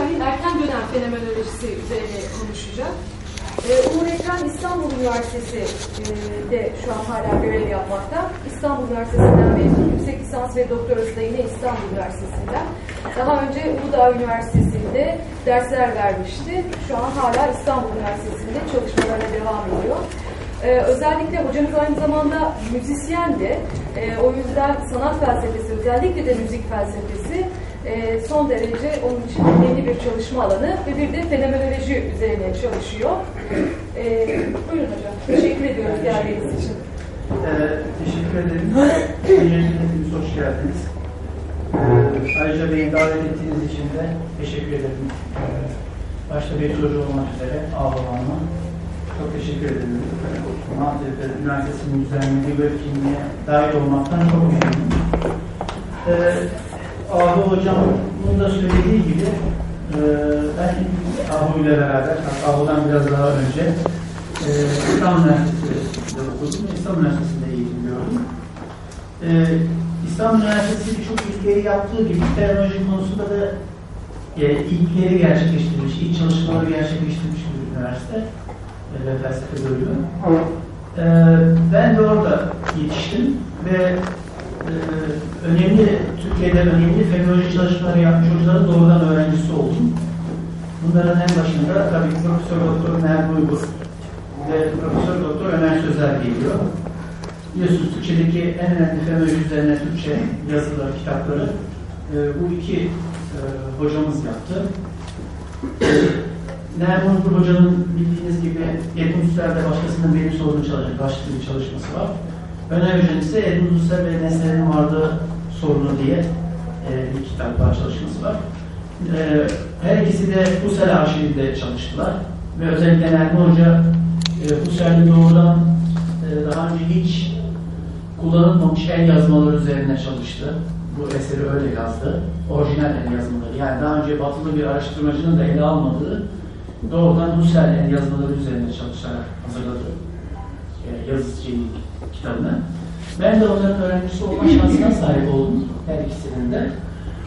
tarihin erken dönem fenomenolojisi üzerine konuşacak. Ee, Umur Ekran İstanbul Üniversitesi e, şu an hala görev yapmakta. İstanbul Üniversitesi'nden mezun. Yüksek lisans ve doktorası da yine İstanbul Üniversitesi'nden. Daha önce Uludağ Üniversitesi'nde dersler vermişti. Şu an hala İstanbul Üniversitesi'nde çalışmalarına devam ediyor. Ee, özellikle hocamız aynı zamanda müzisyen de. Ee, o yüzden sanat felsefesi, özellikle de müzik felsefesi e, son derece onun için önemli bir çalışma alanı ve bir de fenomenoloji üzerine çalışıyor. Ee, buyurun hocam. Teşekkür ediyoruz geldiğiniz için. Ee, teşekkür ederim. Öncelikle hoş geldiniz. Ee, ayrıca beni davet ettiğiniz için de teşekkür ederim. Ee, başta bir soru olmak üzere ağlamama çok teşekkür ederim. Maltepe Üniversitesi'nin düzenlediği bu etkinliğe dahil olmaktan çok memnunum. Ee, Ahu Hocam bunu da söylediği gibi e, ben Ahu ile beraber, hatta Ahu'dan biraz daha önce e, İstanbul Üniversitesi'nde okudum İstanbul Üniversitesi'nde eğitim gördüm. E, İstanbul Üniversitesi birçok ilkleri yaptığı gibi teknoloji konusunda da e, ilkleri gerçekleştirmiş, ilk çalışmaları gerçekleştirmiş bir üniversite e, felsefe bölümü. E, ben de orada yetiştim ve önemli, Türkiye'de önemli fenomenoloji çalışmaları yapmış hocaların doğrudan öğrencisi oldum. Bunların en başında tabii Profesör Doktor Merve Uygur ve Profesör Doktor Ömer Sözer geliyor. Biliyorsunuz Türkçedeki en önemli fenomenoloji üzerine Türkçe yazıları, kitapları e, bu iki e, hocamız yaptı. Nermin Uygur hocanın bildiğiniz gibi Edmund Husserl'de başkasının benim sorunu bir çalışması var. Öner Hoca'nın ise Edmund Husserl ve Nesne'nin varlığı sorunu diye e, bir kitap var, çalışması var. E, her ikisi de Husserl arşivinde çalıştılar. Ve özellikle Nermin Hoca e, Husserl'in doğrudan e, daha önce hiç kullanılmamış el yazmaları üzerine çalıştı. Bu eseri öyle yazdı. Orijinal el yazmaları. Yani daha önce batılı bir araştırmacının da ele almadığı doğrudan Husserl el yazmaları üzerine çalışarak hazırladı e, yazı kitabını. Ben de onların öğrencisi olma şansına sahip oldum her ikisinin de.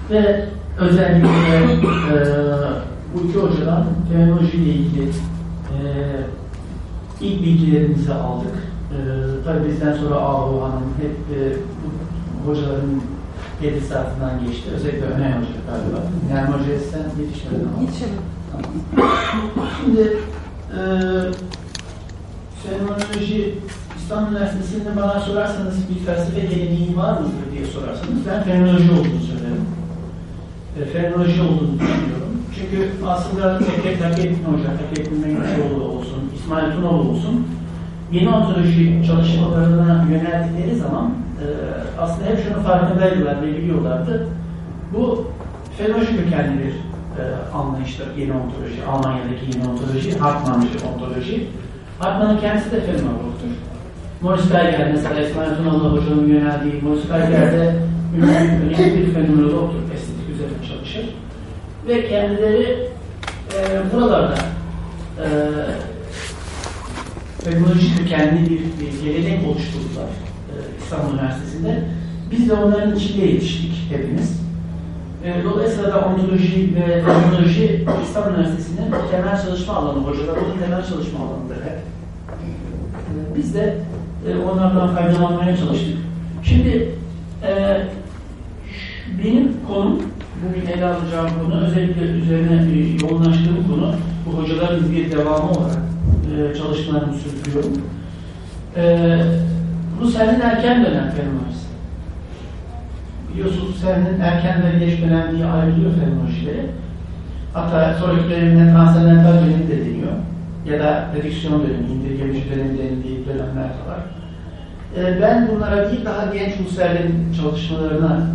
Ve özellikle e, bu iki hocadan fenomenoloji ile ilgili e, ilk bilgilerimizi aldık. E, tabii bizden sonra Ahu Hanım hep e, bu hocaların tedrisatından geçti. Özellikle Ömer Hoca galiba. Yani Hoca'ya sen yetişmedin ama. Yetişelim. Tamam. Şimdi e, fenomenoloji İstanbul Üniversitesi'nde bana sorarsanız bir felsefe geleneği var mıdır diye sorarsanız ben fenomenoloji olduğunu söylerim. E, fenomenoloji olduğunu düşünüyorum. Çünkü aslında Tekir Takettin Hoca, Takettin Mengüçoğlu olsun, İsmail Tunoğlu olsun yeni ontoloji çalışmalarına yöneldikleri zaman e, aslında hep şunu farkındaydılar ve biliyorlardı. Bu fenomenoloji kökenli bir e, anlayıştır yeni ontoloji. Almanya'daki yeni ontoloji, Hartmann'cı ontoloji. Hartmann'ın kendisi de fenomenologdur. Morris Geiger mesela İsmail Tunalı Hoca'nın yöneldiği Morris Geiger'de önemli, önemli bir fenomenologdur. Estetik üzerine çalışır. Ve kendileri e, buralarda e, fenomenoloji kökenli bir, bir gelenek oluşturdular e, İstanbul Üniversitesi'nde. Biz de onların içinde yetiştik hepimiz. E, dolayısıyla da ontoloji ve fenomenoloji İstanbul Üniversitesi'nin temel çalışma alanı, hocaların temel çalışma alanıdır hep. E, biz de e, onlardan faydalanmaya çalıştık. Şimdi e, benim konum, bugün ele alacağım konu, özellikle üzerine yoğunlaştığım konu, bu hocaların bir devamı olarak e, çalışmalarımı sürdürüyorum. E, Husserl'in erken dönem fenomenolojisi. Biliyorsunuz Husserl'in erken ve geç dönem diye ayrılıyor fenomenolojileri. Hatta sonraki dönemine transandental dönemi de deniyor. Ya da redüksiyon dönemi, indirgemeci dönemi denildiği dönemler de var. E, ben bunlara değil daha genç Husserl'in çalışmalarına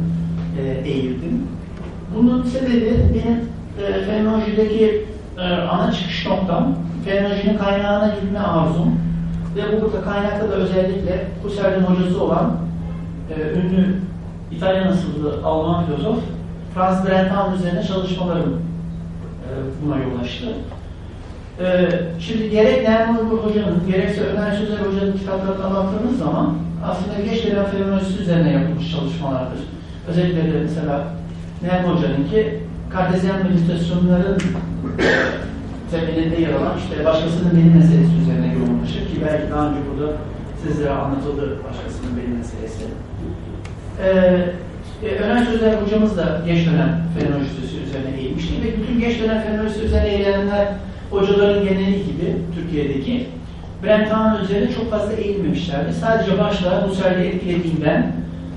e, eğildim. Bunun sebebi benim e, fenomenolojideki e, ana çıkış noktam, fenomenolojinin kaynağına gitme arzum ve bu burada kaynakta da özellikle Husserl'in hocası olan e, ünlü İtalyan asıllı Alman filozof Franz Brentano üzerine çalışmalarım e, buna yol açtı. E, şimdi gerek Nerman Uygur Hoca'nın, gerekse Ömer Sözer Hoca'nın kitaplarına baktığımız zaman aslında geç dönem fenomenolojisi üzerine yapılmış çalışmalardır. Özellikle de mesela Nerman Hoca'nınki kartezyen meditasyonların temelinde yer alan işte başkasının benim meselesi üzerine yoğunlaşır ki belki daha önce burada sizlere anlatıldı başkasının benim meselesi. Ee, e, Öner Sözer hocamız da geç dönem fenomenolojisi üzerine eğilmişti ve bütün geç dönem fenomenolojisi üzerine eğilenler hocaların geneli gibi Türkiye'deki Brentano üzerine çok fazla eğilmemişlerdi. Sadece başta Husserl'i etkilediğinden,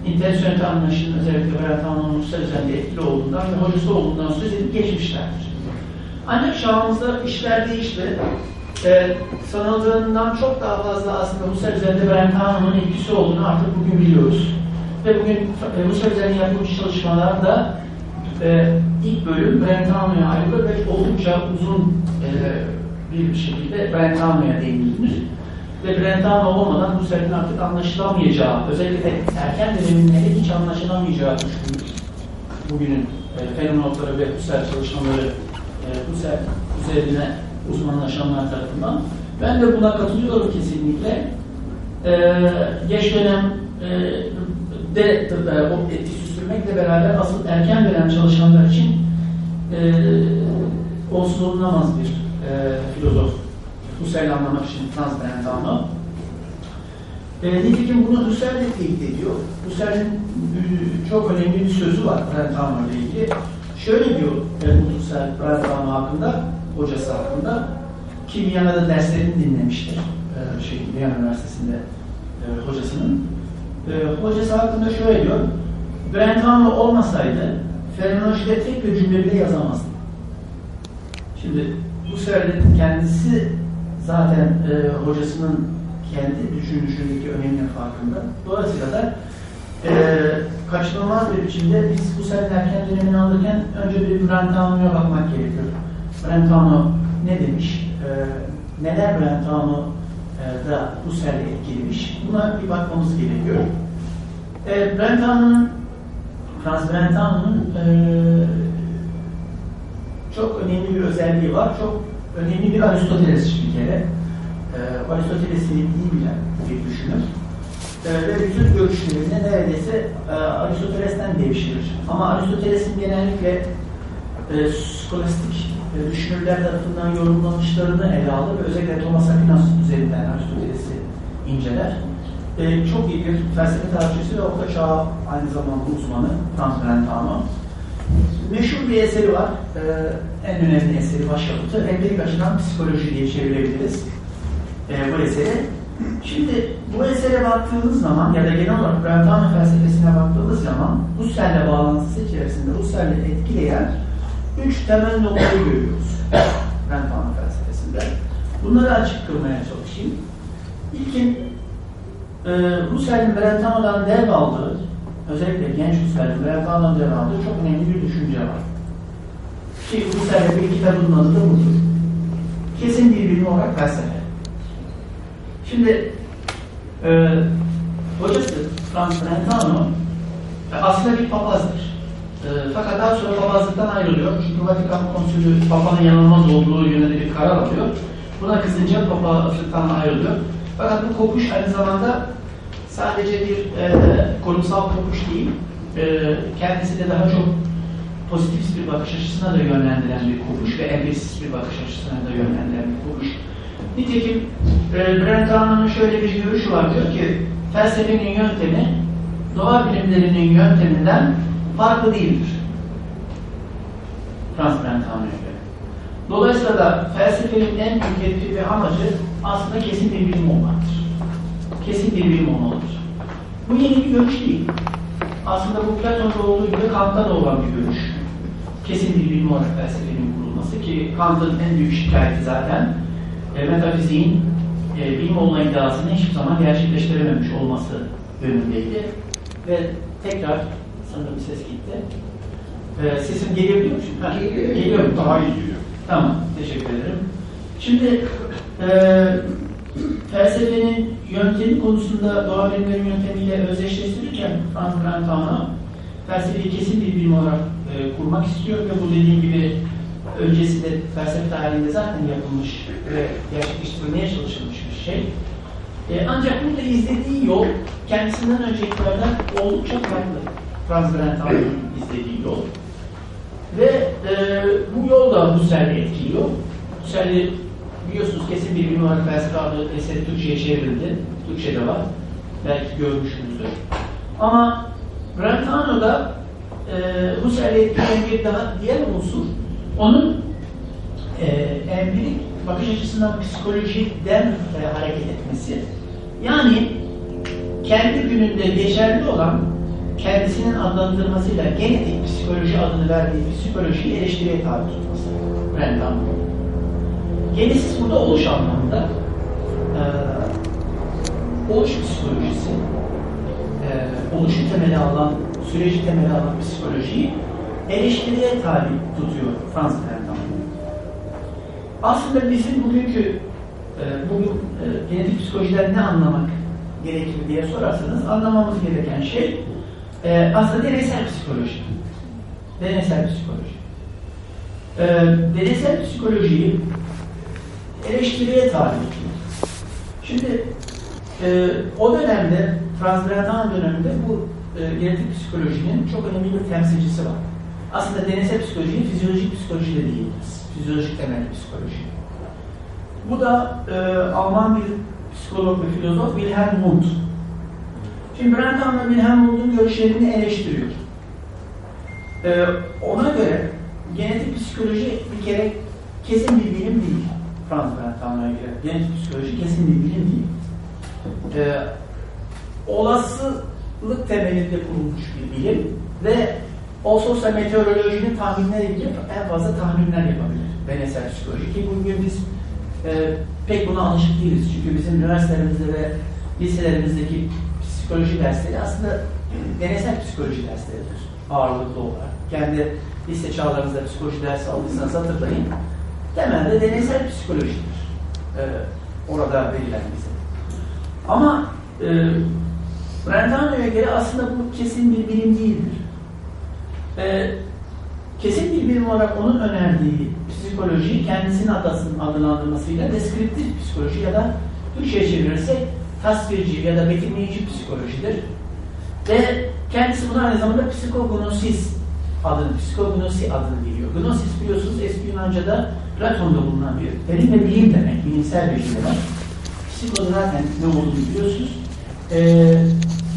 intensiyonel anlayışının özellikle Brentano'nun Husserl üzerinde etkili olduğundan ve hocası olduğundan söz edip geçmişlerdir. Ancak çağımızda işler değişti. Ee, sanıldığından çok daha fazla aslında Husserl üzerinde Brentano'nun etkisi olduğunu artık bugün biliyoruz. Ve bugün e, Husserl üzerine yapılmış çalışmalarda e, ilk bölüm Brentano'ya ayrılır ve oldukça uzun e, bir şekilde Brentano'ya değinilir. Ve Brentano olmadan Husserl'in artık anlaşılamayacağı, özellikle erken döneminde hiç anlaşılamayacağı. Bugünün e, fenomenologları ve Husserl çalışmaları e, Husserl üzerine uzmanlaşanlar tarafından. Ben de buna katılıyorum kesinlikle. E, geç dönem e, de e, o etki sürdürmekle beraber asıl erken dönem çalışanlar için e, olsun olunamaz bir e, filozof. Husserl'i anlamak için Franz Brentano. E, nitekim bunu Husserl de teyit ediyor. Husserl'in e, çok önemli bir sözü var Brentano ile ilgili. Şöyle diyor e, Husserl Brentano hakkında, hocası hakkında ki Viyana'da derslerini dinlemiştir. E, şey, Viyana Üniversitesi'nde e, hocasının. E, hocası hakkında şöyle diyor. Brentano olmasaydı fenomenolojide tek bir cümle bile yazamazdı. Şimdi Husserl'in kendisi zaten e, hocasının kendi düşünüşündeki önemli farkında. Dolayısıyla da e, kaçınılmaz bir biçimde biz Husserl'in erken dönemini alırken önce bir Brentano'ya bakmak gerekiyor. Brentano ne demiş? E, neler Brentano da Husserl'i etkilemiş? Buna bir bakmamız gerekiyor. E, Brentano'nun Franz Brentano'nun e, çok önemli bir özelliği var. Çok önemli bir Aristoteles bir kere. E, Aristoteles'i iyi bilen bir düşünür. E, ve bütün görüşlerinde neredeyse e, Aristoteles'ten devşirir. Ama Aristoteles'in genellikle e, skolastik e, düşünürler tarafından yorumlanışlarını ele alır özellikle Thomas Aquinas üzerinden Aristoteles'i inceler. E, çok iyi bir felsefe tarihçisi ve orta çağ aynı zamanda uzmanı Franz Brentano. Meşhur bir eseri var. Ee, en önemli eseri başyapıtı. Empirik açıdan psikoloji diye çevirebiliriz ee, bu eseri. Şimdi bu esere baktığınız zaman ya da genel olarak Brentano felsefesine baktığınız zaman Husserl'le bağlantısı içerisinde Husserl'i etkileyen üç temel noktayı görüyoruz Brentano felsefesinde. Bunları açık kılmaya çalışayım. İlkin e, Husserl'in Brentano'dan dev aldığı özellikle genç Husserl'in Brentano'dan dev aldığı çok önemli bir düşünce var. Ki Husserl'in bir kitabının adı da budur. Kesin bir bilim olarak felsefe. Şimdi e, hocası Franz Brentano e, aslında bir papazdır. E, fakat daha sonra papazlıktan ayrılıyor. Çünkü Vatikan konsülü papanın yanılmaz olduğu yönünde bir karar alıyor. Buna kızınca papazlıktan ayrılıyor. Fakat bu kopuş aynı zamanda sadece bir e, kurumsal kopuş değil, e, kendisi de daha çok pozitif bir bakış açısına da yönlendiren bir kopuş ve empirisist bir bakış açısına da yönlendiren bir kopuş. Nitekim e, Brentano'nun şöyle bir görüşü var diyor ki felsefenin yöntemi doğa bilimlerinin yönteminden farklı değildir. Franz Brentano'ya göre. Dolayısıyla da felsefenin en büyük hedefi ve amacı aslında kesin bir bilim olmaktır. Kesin bir bilim olmalıdır. Bu yeni bir görüş değil. Aslında bu Platon'da olduğu gibi Kant'ta da olan bir görüş. Kesin bir bilim olarak felsefenin kurulması ki Kant'ın en büyük şikayeti zaten e, metafiziğin e, bilim olma iddiasını hiçbir zaman gerçekleştirememiş olması yönündeydi. Ve tekrar sanırım ses gitti. E, sesim geliyor biliyor musun? Ha, Geliyor. Geliyor mu? Daha iyi geliyor. Tamam, teşekkür ederim. Şimdi e, felsefenin yöntemi konusunda doğa bilimleri yöntemiyle özdeşleştirirken Franz Brentano felsefeyi kesin bir bilim olarak e, kurmak istiyor ve bu dediğim gibi öncesinde felsefe tarihinde zaten yapılmış ve gerçekleştirilmeye çalışılmış bir şey. E, ancak burada izlediği yol kendisinden öncekilerden oldukça farklı. Franz Brentano'nun izlediği yol. Ve e, bu yol da Husserl'i etkiliyor. Husserl'i biliyorsunuz kesin bir bilim olarak felsefe adlı eseri Türkçe'ye çevrildi. Türkçe'de var. Belki görmüşsünüzdür. Ama Brentano'da e, Husserl'i etkileyen bir daha diğer unsur onun e, empirik bakış açısından psikolojiden e, hareket etmesi. Yani kendi gününde geçerli olan kendisinin adlandırmasıyla genetik psikoloji adını verdiği psikolojiyi eleştiriye tabi tutması. Brentano. Genesis burada oluş anlamında e, oluş psikolojisi e, oluşu temeli alan, süreci temeli alan psikolojiyi eleştiriye tabi tutuyor Frans Brentano. Aslında bizim bugünkü e, bugün e, genetik psikolojiden ne anlamak gerekir diye sorarsanız anlamamız gereken şey e, aslında deneysel psikoloji. Deneysel psikoloji. E, deneysel psikolojiyi eleştiriye tabi tutuyor. Şimdi e, o dönemde, Brentano döneminde bu e, genetik psikolojinin çok önemli bir temsilcisi var. Aslında deneysel psikolojiyi fizyolojik psikoloji de diyebiliriz. Fizyolojik temelli psikoloji. Bu da e, Alman bir psikolog ve filozof Wilhelm Wundt. Şimdi Brentano ve Wilhelm görüşlerini eleştiriyor. E, ona göre genetik psikoloji bir kere kesin bir bilim değil. Franz Brentano'ya göre genetik psikoloji kesin bir bilim değil. E, olasılık temelinde kurulmuş bir bilim ve olsa meteorolojinin tahminleri gibi en fazla tahminler yapabilir. Deneysel psikoloji ki bugün biz e, pek buna alışık değiliz. Çünkü bizim üniversitelerimizde ve liselerimizdeki psikoloji dersleri aslında deneysel psikoloji dersleridir ağırlıklı olarak. Kendi lise çağlarınızda psikoloji dersi aldıysanız hatırlayın. Temelde deneysel psikolojidir. E, orada verilen bize. Ama e, Brentano'ya göre aslında bu kesin bir bilim değildir. E, kesin bir bilim olarak onun önerdiği psikoloji kendisinin adasının adlandırmasıyla deskriptif psikoloji ya da Türkçe'ye çevirirsek tasvirci ya da betimleyici psikolojidir. Ve kendisi buna aynı zamanda psikognosis adını, psikognosi adını veriyor. Gnosis biliyorsunuz eski Yunanca'da Platon'da bulunan bir terim ve bilim demek, bilimsel bir şey demek. Psiko zaten ne olduğunu biliyorsunuz. Ee,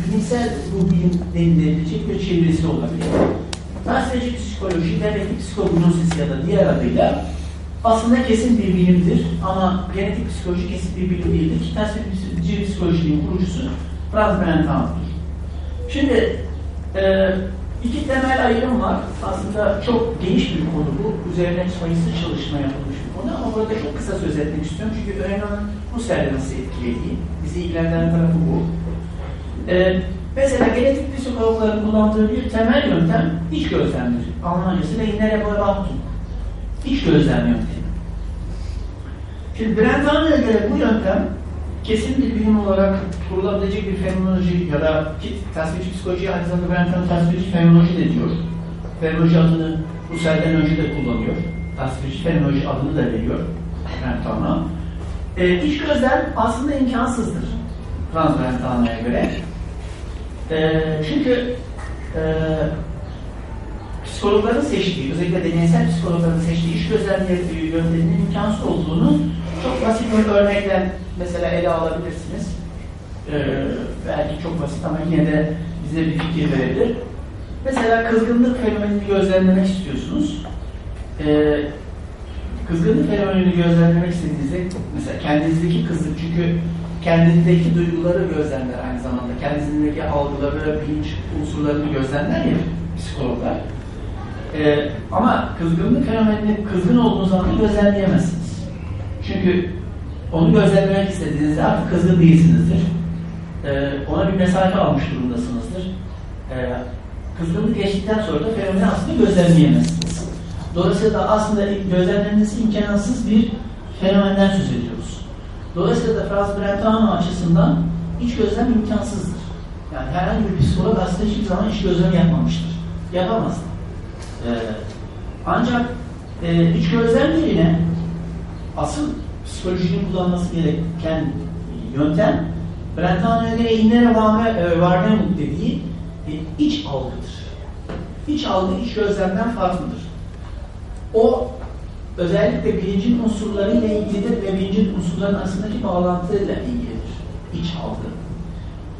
bilimsel bu bilim denilebilecek bir çevirisi olabilir. Tasvirci psikoloji, genetik psikognosis ya da diğer adıyla aslında kesin bir bilimdir ama genetik psikoloji kesin bir bilim değildir tasvirci psikolojinin kurucusu Franz Brentano'dur. Şimdi e, iki temel ayrım var. Aslında çok geniş bir konu bu. Üzerine sayısız çalışma yapılmış bir konu ama burada çok kısa söz etmek istiyorum. Çünkü önemli olan Husserl'i nasıl etkilediği. Bizi ilgilendiren tarafı bu. E, mesela genetik psikologların kullandığı bir temel yöntem iç gözlemdir. Almancasıyla innere beobachtung. İç gözlem yöntemi. Şimdi Brentano'ya göre bu yöntem kesin bir bilim olarak kurulabilecek bir fenomenoloji ya da tasvirci psikoloji aynı zamanda Brentano tasvirci fenomenoloji de diyor. Fenomenoloji adını Husserl'den önce de kullanıyor. Tasvirci fenomenoloji adını da veriyor Brentano. E, iç gözlem aslında imkansızdır Franz Brentano'ya göre. E, çünkü e, psikologların seçtiği, özellikle deneysel psikologların seçtiği iş gözlem yönteminin imkansız olduğunu çok basit bir örnekten mesela ele alabilirsiniz. Ee, belki çok basit ama yine de bize bir fikir verebilir. Mesela kızgınlık fenomenini gözlemlemek istiyorsunuz. Ee, kızgınlık fenomenini gözlemlemek istediğinizde mesela kendinizdeki kızgın çünkü kendindeki duyguları gözlemler aynı zamanda. Kendinizdeki algıları, bilinç unsurlarını gözlemler ya psikologlar. Ee, ama kızgınlık fenomenini kızgın olduğunuz zaman gözlemleyemezsiniz. Çünkü onu gözlemlemek istediğinizde artık kızgın değilsinizdir. Ee, ona bir mesafe almış durumdasınızdır. Ee, kızgınlık geçtikten sonra da fenomeni aslında gözlemleyemezsiniz. Dolayısıyla da aslında gözlemlenmesi imkansız bir fenomenden söz ediyoruz. Dolayısıyla da Franz Brentano açısından iç gözlem imkansızdır. Yani herhangi bir psikolog aslında hiçbir zaman iç gözlem yapmamıştır. Yapamaz. Ee, ancak e, iç gözlem asıl psikolojinin kullanması gereken yöntem Brentano'ya göre innere varnemut dediği e, iç algıdır. İç algı iç gözlemden farklıdır. o özellikle bilincin unsurlarıyla ilgilidir ve bilincin unsurların arasındaki bağlantıyla ilgilidir. İç algı.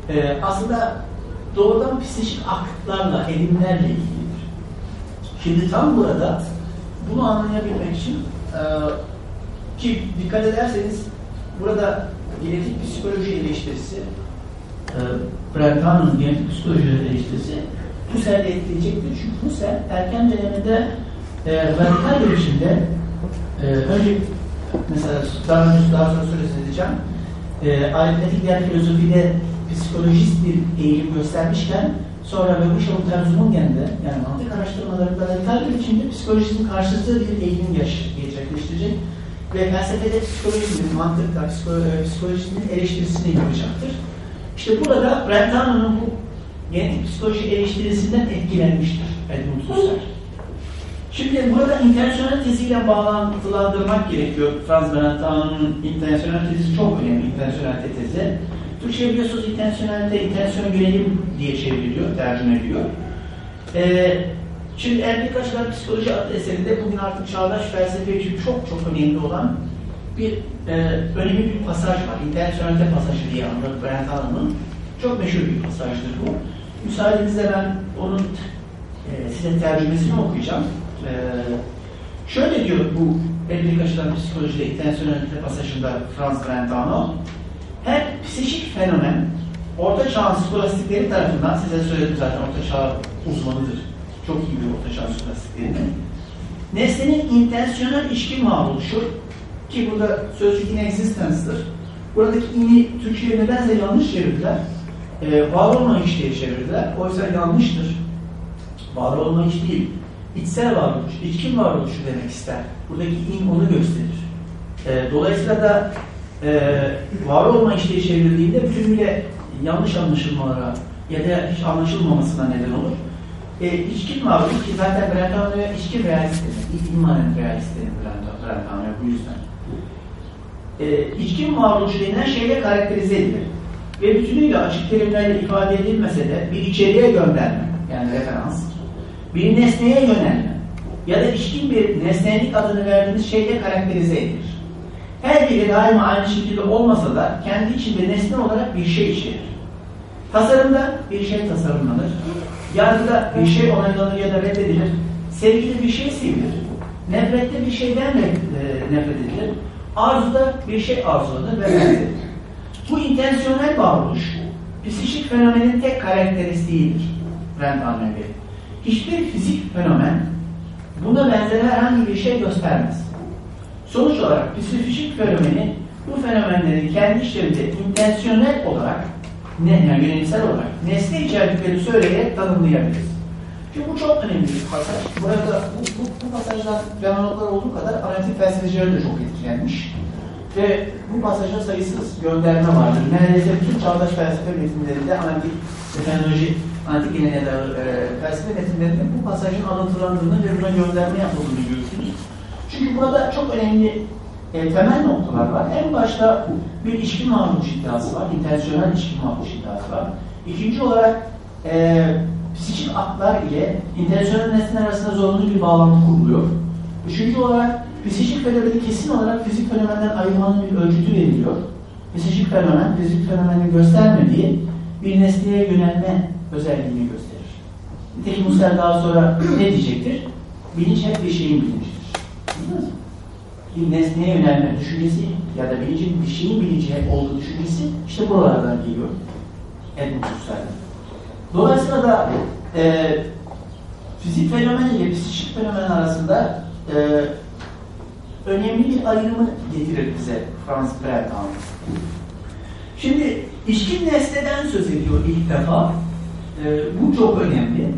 Ee, aslında doğrudan psikik aktlarla, eğilimlerle ilgilidir. Şimdi tam burada bunu anlayabilmek için e, ki dikkat ederseniz burada genetik psikoloji eleştirisi e, Brentano'nun genetik psikoloji eleştirisi Husserl'i etkileyecektir. Çünkü Husserl erken döneminde e, radikal bir biçimde e, önce mesela daha önce daha sonra söz edeceğim e, aritmetik diğer filozofide psikolojist bir eğilim göstermişken sonra Şavun Terzungen'de yani mantık araştırmalarında bir biçimde psikolojinin karşıtı bir eğilim yaş- gerçekleştirecek ve felsefede psikolojinin, mantıkta psiko- psikolojinin eleştirisini yapacaktır. İşte burada Brentano'nun bu genetik psikoloji eleştirisinden etkilenmiştir Edmund Husserl. Şimdi burada intensyonel teziyle bağlantılandırmak gerekiyor. Franz Brentano'nun intensyonel tezi çok önemli, intensyonel tezi. Türkçe biliyorsunuz intensyonelde intensiyon yönelim diye çevriliyor, tercüme ediliyor. Ee, şimdi Erdik Aşılar Psikoloji adlı eserinde bugün artık çağdaş felsefe için çok çok önemli olan bir e, önemli bir pasaj var. İnternasyonelite pasajı diye anılır Brentano'nun. Çok meşhur bir pasajdır bu. Müsaadenizle ben onun e, size tercümesini okuyacağım. E, şöyle diyor bu Erdik Aşılar Psikolojide İnternasyonelite pasajında Franz Brentano. Fenomen Orta Çağ'ın skolastikleri tarafından size söyledim zaten Orta Çağ uzmanıdır. Çok iyi bir Orta Çağ skolastiklerini. Nesnenin intensyonel içkin varoluşu ki burada sözcük in existence'dır. Buradaki ini Türkçe'ye nedense yanlış çevirdiler. Ee, var olmayış diye çevirdiler. Oysa yanlıştır. Var olmayış değil. İçsel varoluş, içkin varoluşu demek ister. Buradaki in onu gösterir. Ee, dolayısıyla da e, var olmayış diye çevrildiğinde bütünüyle yanlış anlaşılmalara ya da hiç anlaşılmamasına neden olur. E, içkin varoluş ki zaten Brentano'ya içkin realist denir. İlk immanent realist denir Brentano'ya bu yüzden e, içkin varoluş denilen şeyle karakterize edilir. Ve bütünüyle açık terimlerle ifade edilmese de bir içeriğe gönderme, yani referans, bir nesneye yönelme ya da içkin bir nesnelik adını verdiğimiz şeyle karakterize edilir. Her biri daima aynı şekilde olmasa da kendi içinde nesne olarak bir şey içerir. Tasarımda bir şey tasarımlanır. Yargıda bir şey onaylanır ya da reddedilir. Sevgide bir şey sevilir. Nefrette bir şeyden e, nefret edilir. Arzuda bir şey arzulanır ve benzeri. Bu intensyonel varoluş, psikik fenomenin tek karakteristiğidir. Brentano'ya göre. Hiçbir fizik fenomen buna benzer herhangi bir şey göstermez. Sonuç olarak psikik fenomeni bu fenomenleri kendi içlerinde intensyonel olarak ne, yani yönelimsel olarak nesne içerdiklerini söyleyerek tanımlayabiliriz. Çünkü bu çok önemli bir pasaj. Burada bu, bu, bu pasajdan fenomenler olduğu kadar analitik felsefeciler de çok etkilenmiş. Ve bu pasaja sayısız gönderme vardır. Neredeyse bütün çağdaş felsefe metinlerinde analitik fenomenoloji, analitik geleneğe e, felsefe metinlerinde bu pasajın anlatılandığını ve buna gönderme yapıldığını görürsünüz. Çünkü burada çok önemli e, temel noktalar var. En başta bir içki varoluş iddiası var. İnternasyonel içki varoluş iddiası var. İkinci olarak e, psikik aklar ile intensiyonel nesneler arasında zorunlu bir bağlantı kuruluyor. Üçüncü olarak psikik fenomeni kesin olarak fizik fenomenden ayırmanın bir ölçütü veriliyor. Psikik fenomen, fizik fenomenin göstermediği bir nesneye yönelme özelliğini gösterir. Nitekim Husserl daha sonra ne diyecektir? Bilinç hep bir şeyin bilincidir. Mı? Bir nesneye yönelme düşüncesi ya da bilincin bir şeyin bilinci olduğu düşüncesi işte buralardan geliyor. Edmund Husserl'den. Dolayısıyla da e, fizik fenomen ile psikik fenomen arasında e, önemli bir ayrımı getirir bize Franz Brentano. Şimdi içkin nesneden söz ediyor ilk defa. E, bu çok önemli.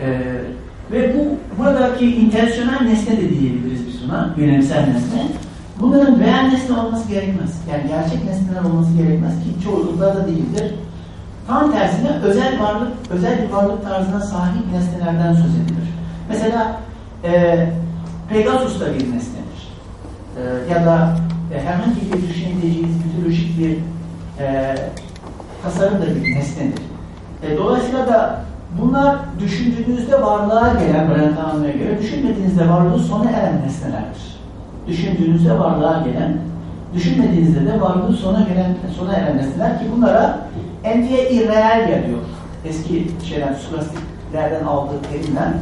E, ve bu buradaki intensyonel nesne de diyebiliriz biz buna, yönelimsel nesne. Bunların real nesne olması gerekmez. Yani gerçek nesneler olması gerekmez ki çoğunlukla da değildir. Tam tersine özel varlık, özel bir varlık tarzına sahip nesnelerden söz edilir. Mesela e, Pegasus da bir nesnedir. E, ya da e, herhangi bir düşünebileceğiniz mitolojik bir e, tasarım da bir nesnedir. E, dolayısıyla da Bunlar düşündüğünüzde varlığa gelen Brentano'ya göre düşünmediğinizde varlığı sona eren nesnelerdir. Düşündüğünüzde varlığa gelen, düşünmediğinizde de varlığı sona gelen sona eren nesneler ki bunlara entiye irreal diyor. Eski şeyden, skolastiklerden aldığı terimden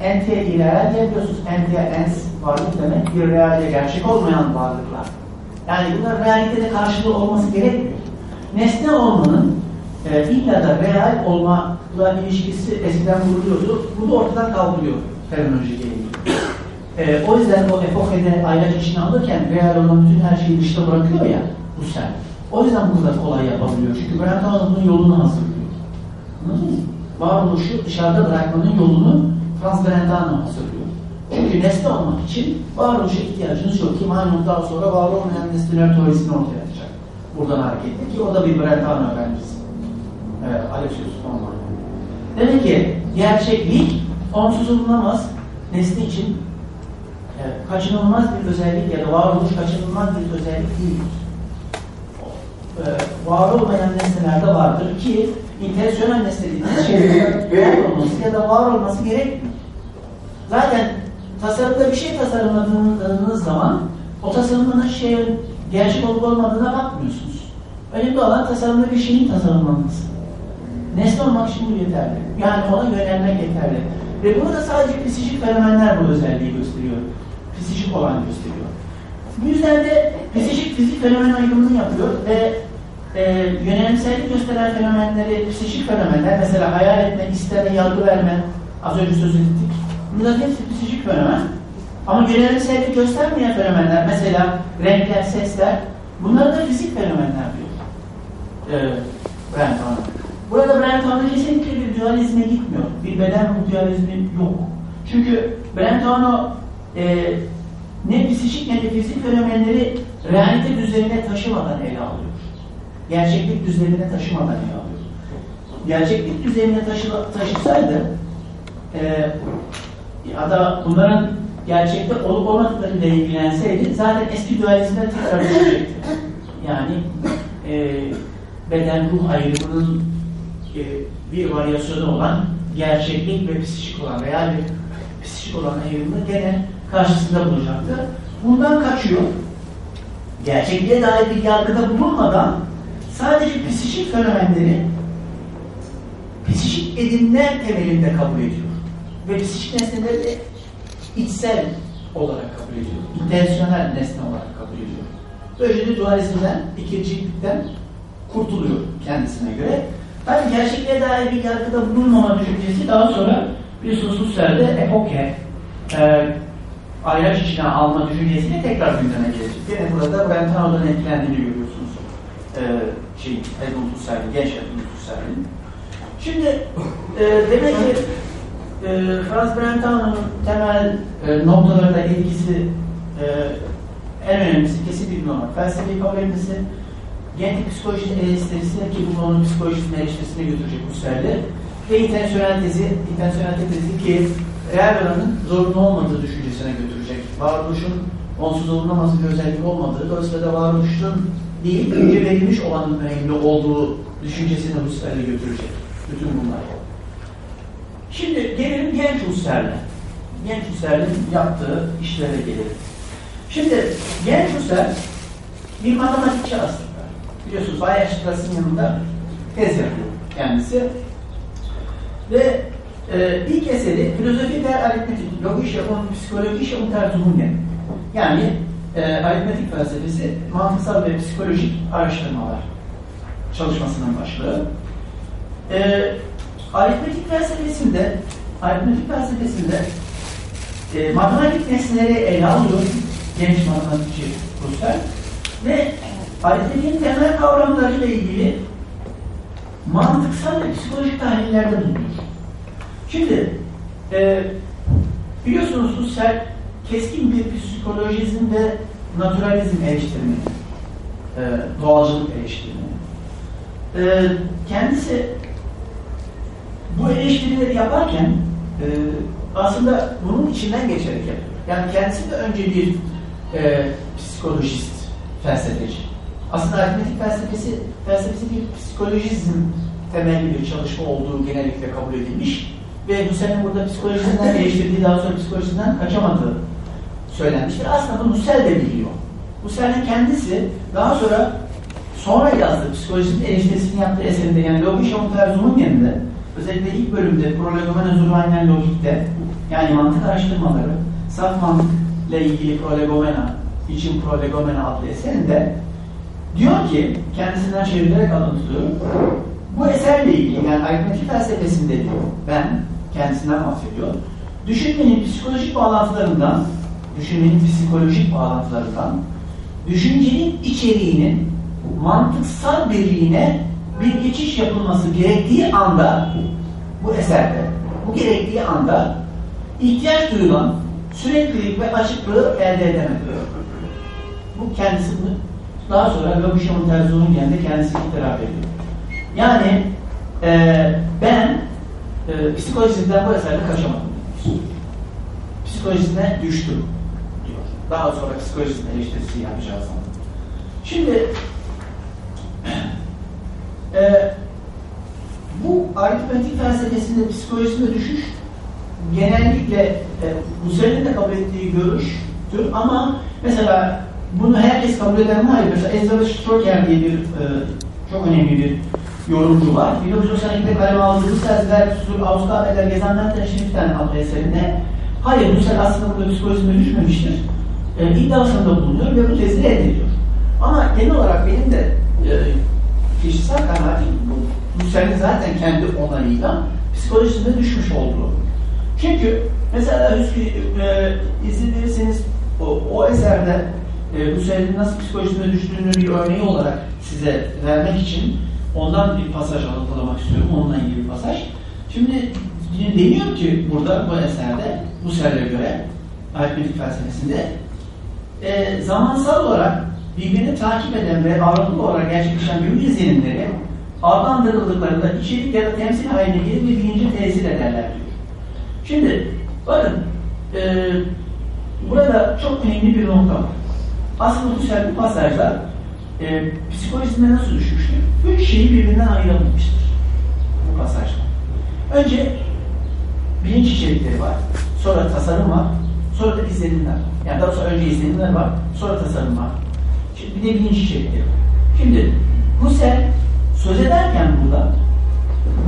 entiye irreal diyebiliyorsunuz. Entiye ens varlık demek, irreal gerçek olmayan varlıklar. Yani bunlar realitede karşılığı olması gerekmiyor. Nesne olmanın e, illa da real olmakla ilişkisi eskiden vuruluyordu. Bu da ortadan kaldırıyor fenomenoloji gereği. E, o yüzden o epokede ayraç içine alırken real olan bütün her şeyi dışta bırakıyor ya bu sen. O yüzden burada kolay yapabiliyor. Çünkü Brentano bunun yolunu hazırlıyor. Anladın mı? Varoluşu dışarıda bırakmanın yolunu Franz Brentano hazırlıyor. Çünkü nesne olmak için varoluşa ihtiyacınız yok ki Maynard daha sonra var olmayan nesneler teorisini ortaya atacak. Buradan hareketle ki o da bir Brentano öğrencisi. Evet, Alexius von. Demek ki gerçeklik onsuz olunamaz nesne için e, kaçınılmaz bir özellik ya da varoluş kaçınılmaz bir özellik değildir. E, var olmayan nesnelerde vardır ki intensiyonel nesne dediğimiz şey var olması ya da var olması gerekmiyor. Zaten tasarımda bir şey tasarımladığınız zaman o tasarımlanan şeyin gerçek olup olmadığına bakmıyorsunuz. Önemli olan tasarımda bir şeyin tasarımlanması. Nesne olmak için bu yeterli. Yani ona yönelmek yeterli. Ve burada sadece psikik fenomenler bu özelliği gösteriyor. Psikik olan gösteriyor. Bu yüzden de psikik fizik fenomen ayrımını yapıyor ve e, yönelimsellik gösteren fenomenleri, psikik fenomenler, mesela hayal etme, isteme, yargı verme, az önce söz ettik. Bunların hepsi psikik fenomen. Ama yönelimsellik göstermeyen fenomenler, mesela renkler, sesler, bunlar da fizik fenomenler diyor. E, Brentano. Burada Brentano kesinlikle bir dualizme gitmiyor. Bir beden dualizmi yok. Çünkü Brentano e, ne psikik ne de fizik fenomenleri realite düzenine taşımadan ele alıyor. Gerçeklik düzenine taşımadan ele alıyor. Gerçeklik düzenine taşı, taşısaydı e, ya da bunların gerçekte olup olmadıklarıyla ilgilenseydi zaten eski dualizmde tekrar düşecekti. Yani e, beden ruh ayrımının bir varyasyonu olan gerçeklik ve psikik olan veya bir psikik olan ayrımını gene karşısında bulacaktı. Bundan kaçıyor. Gerçekliğe dair bir yargıda bulunmadan sadece psikik fenomenleri psikik edimler temelinde kabul ediyor. Ve psikik nesneleri de içsel olarak kabul ediyor. İntensyonel nesne olarak kabul ediyor. Böylece dualizmden, ikircilikten kurtuluyor kendisine göre. Tabii gerçekliğe dair bir yargıda bulunmama düşüncesi daha sonra bir Husserl'de epoke, e, ayraç içine alma düşüncesiyle tekrar gündeme gelecek. Yine burada Brentano'dan etkilendiğini görüyorsunuz. E, şey, Edmund Husserl'in, genç Edmund Husserl'in. Şimdi e, demek ki e, Franz Brentano'nun temel e, noktalarında etkisi e, en önemlisi kesin bir numara. Felsefeyi kabul genetik psikoloji eleştirisi ki bu onun psikolojisinin eleştirisine götürecek Husserl'i ve intensyonel tezi, intensyonel tezi ki real olanın zorunlu olmadığı düşüncesine götürecek. Varoluşun onsuz olunamaz bir özellik olmadığı, dolayısıyla da varoluşun değil, önce verilmiş olanın önemli olduğu düşüncesine Husserl'i götürecek. Bütün bunlar. Şimdi gelelim genç Husserl'e. Genç Husserl'in yaptığı işlere gelelim. Şimdi genç Husserl bir matematikçi aslında. Biliyorsunuz Bayerstrass'ın yanında tez yapıyor kendisi. Ve e, ilk eseri Filozofi der Aritmetik, Logische und Psychologische Untersuchungen. Yani e, aritmetik felsefesi, mantıksal ve psikolojik araştırmalar çalışmasının başlığı. E, aritmetik felsefesinde aritmetik felsefesinde e, matematik nesneleri ele alıyor genç matematikçi Husserl ve aritmetiğin temel kavramlarıyla ilgili mantıksal ve psikolojik tahlillerde bulunuyor. Şimdi e, biliyorsunuz Husserl keskin bir psikolojizm ve naturalizm eleştirmeni, e, doğalcılık eleştirmeni. E, kendisi bu eleştirileri yaparken e, aslında bunun içinden geçerek yapıyor. Yani kendisi de önce bir e, psikolojist, felsefeci. Aslında aritmetik felsefesi, felsefesi bir psikolojizm temelli bir çalışma olduğu genellikle kabul edilmiş ve Husserl'in burada psikolojisinden geliştirdiği daha sonra psikolojisinden kaçamadığı söylenmiştir. Aslında bunu Husserl de biliyor. Husserl'in kendisi daha sonra sonra yazdığı psikolojinin eleştirisini yaptığı eserinde yani Logische Untersuchungen yanında özellikle ilk bölümde Prolegomena Zurvainen Logik'te yani mantık araştırmaları saf mantıkla ilgili Prolegomena için Prolegomena adlı eserinde diyor ki kendisinden çevrilerek alıntılıyor bu eserle ilgili yani aritmetik felsefesinde diyor ben kendisinden bahsediyor düşünmenin psikolojik bağlantılarından düşünmenin psikolojik bağlantılarından düşüncenin içeriğinin mantıksal birliğine bir geçiş yapılması gerektiği anda bu eserde, bu gerektiği anda ihtiyaç duyulan süreklilik ve açıklığı elde edemediyor. Bu kendisi bunu daha sonra Lobişam'ın terzuğunun yanında kendisi itiraf ediyor. Yani e, ben e, psikolojisinden bu eserde kaçamadım. Psikolojisine düştüm diyor. Daha sonra psikolojisinin eleştirisi yapacağız. Şimdi e, bu aritmetik felsefesinde psikolojisinde düşüş genellikle e, Husserl'in de kabul ettiği görüştür ama mesela bunu herkes kabul eder mi? Hayır. Mesela Ezra Stroker diye bir e, çok önemli bir yorumcu var. 1992'de kaleme aldığı Husserl'ler, Sur, Ausgabeler, Gezenler Teşriften adlı eserinde hayır Husserl aslında burada psikolojisine düşmemiştir. E, iddiasında bulunuyor ve bu tezi reddediyor. Ama genel olarak benim de e, kişisel kanaatim bu. Hüseyin'in zaten kendi onayıyla psikolojisinde düşmüş olduğu. Çünkü mesela e, izin verirseniz o, o eserde e, Hüseyin'in nasıl psikolojisine düştüğünü bir örneği olarak size vermek için ondan bir pasaj anlatılamak istiyorum. Onunla ilgili bir pasaj. Şimdi deniyor ki burada bu eserde Husserl'e göre aritmetik felsefesinde e, zamansal olarak birbirini takip eden ve ağırlıklı olarak gerçekleşen bilim izlenimleri adlandırıldıklarında içerik ya da temsil haline gelir ve bilinci tesir ederler. Şimdi bakın e, burada çok önemli bir nokta var. Aslında Husserl bu pasajda e, psikolojisinde nasıl düşmüştür? Üç şeyi birbirinden ayıramamıştır bu pasajda. Önce bilinç içerikleri var, sonra tasarım var, sonra da izlenimler. Yani daha sonra önce izlenimler var, sonra tasarım var. Şimdi bir de bilinç içerikleri var. Şimdi Husserl söz ederken burada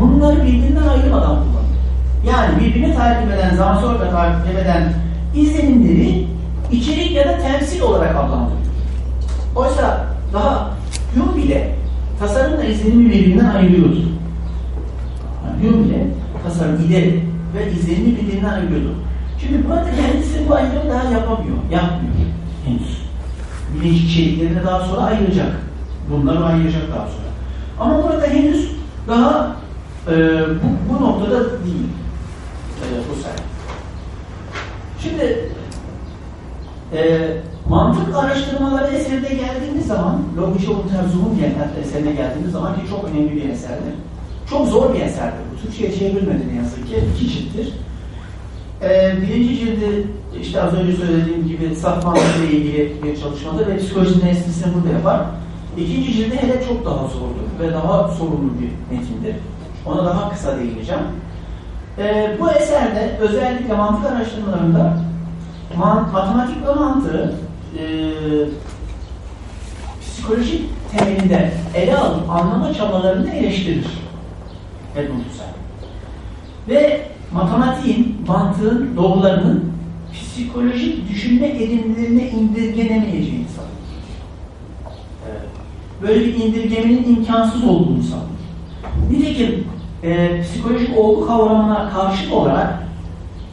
bunları birbirinden ayırmadan kullanıyor. Yani birbirini takip eden, zaman sonra takip eden izlenimleri içerik ya da temsil olarak adlandırıyor. Oysa daha Hume bile tasarımla izlenimi birbirinden ayırıyordu. Yani Hume bile tasarım, ide ve izlenimi birbirinden ayırıyordu. Şimdi burada kendisi bu ayrımı daha yapamıyor, yapmıyor henüz. Bilinç içeriklerini daha sonra ayıracak. Bunları ayıracak daha sonra. Ama burada henüz daha e, bu, bu noktada değil e, bu sayı. Şimdi e, mantık araştırmaları eserine geldiğimiz zaman Logische Untersuchungen eserine geldiğimiz zaman ki çok önemli bir eserdir. Çok zor bir eserdir. Bu Türkçe'ye çevrilmedi ne yazık ki. İki cilttir. E, birinci cildi işte az önce söylediğim gibi saf ile ilgili bir çalışmadır ve psikolojinin esnisini burada yapar. İkinci cildi hele çok daha zordur ve daha sorunlu bir metindir. Ona daha kısa değineceğim. E, bu eserde özellikle mantık araştırmalarında matematik mantığı e, psikolojik temelinde ele alıp anlama çabalarını eleştirir. Edmund Husserl. Ve matematiğin, mantığın, doğrularının psikolojik düşünme edimlerine indirgenemeyeceğini sanır. Böyle bir indirgemenin imkansız olduğunu sanır. Nitekim e, psikolojik olgu kavramına karşı olarak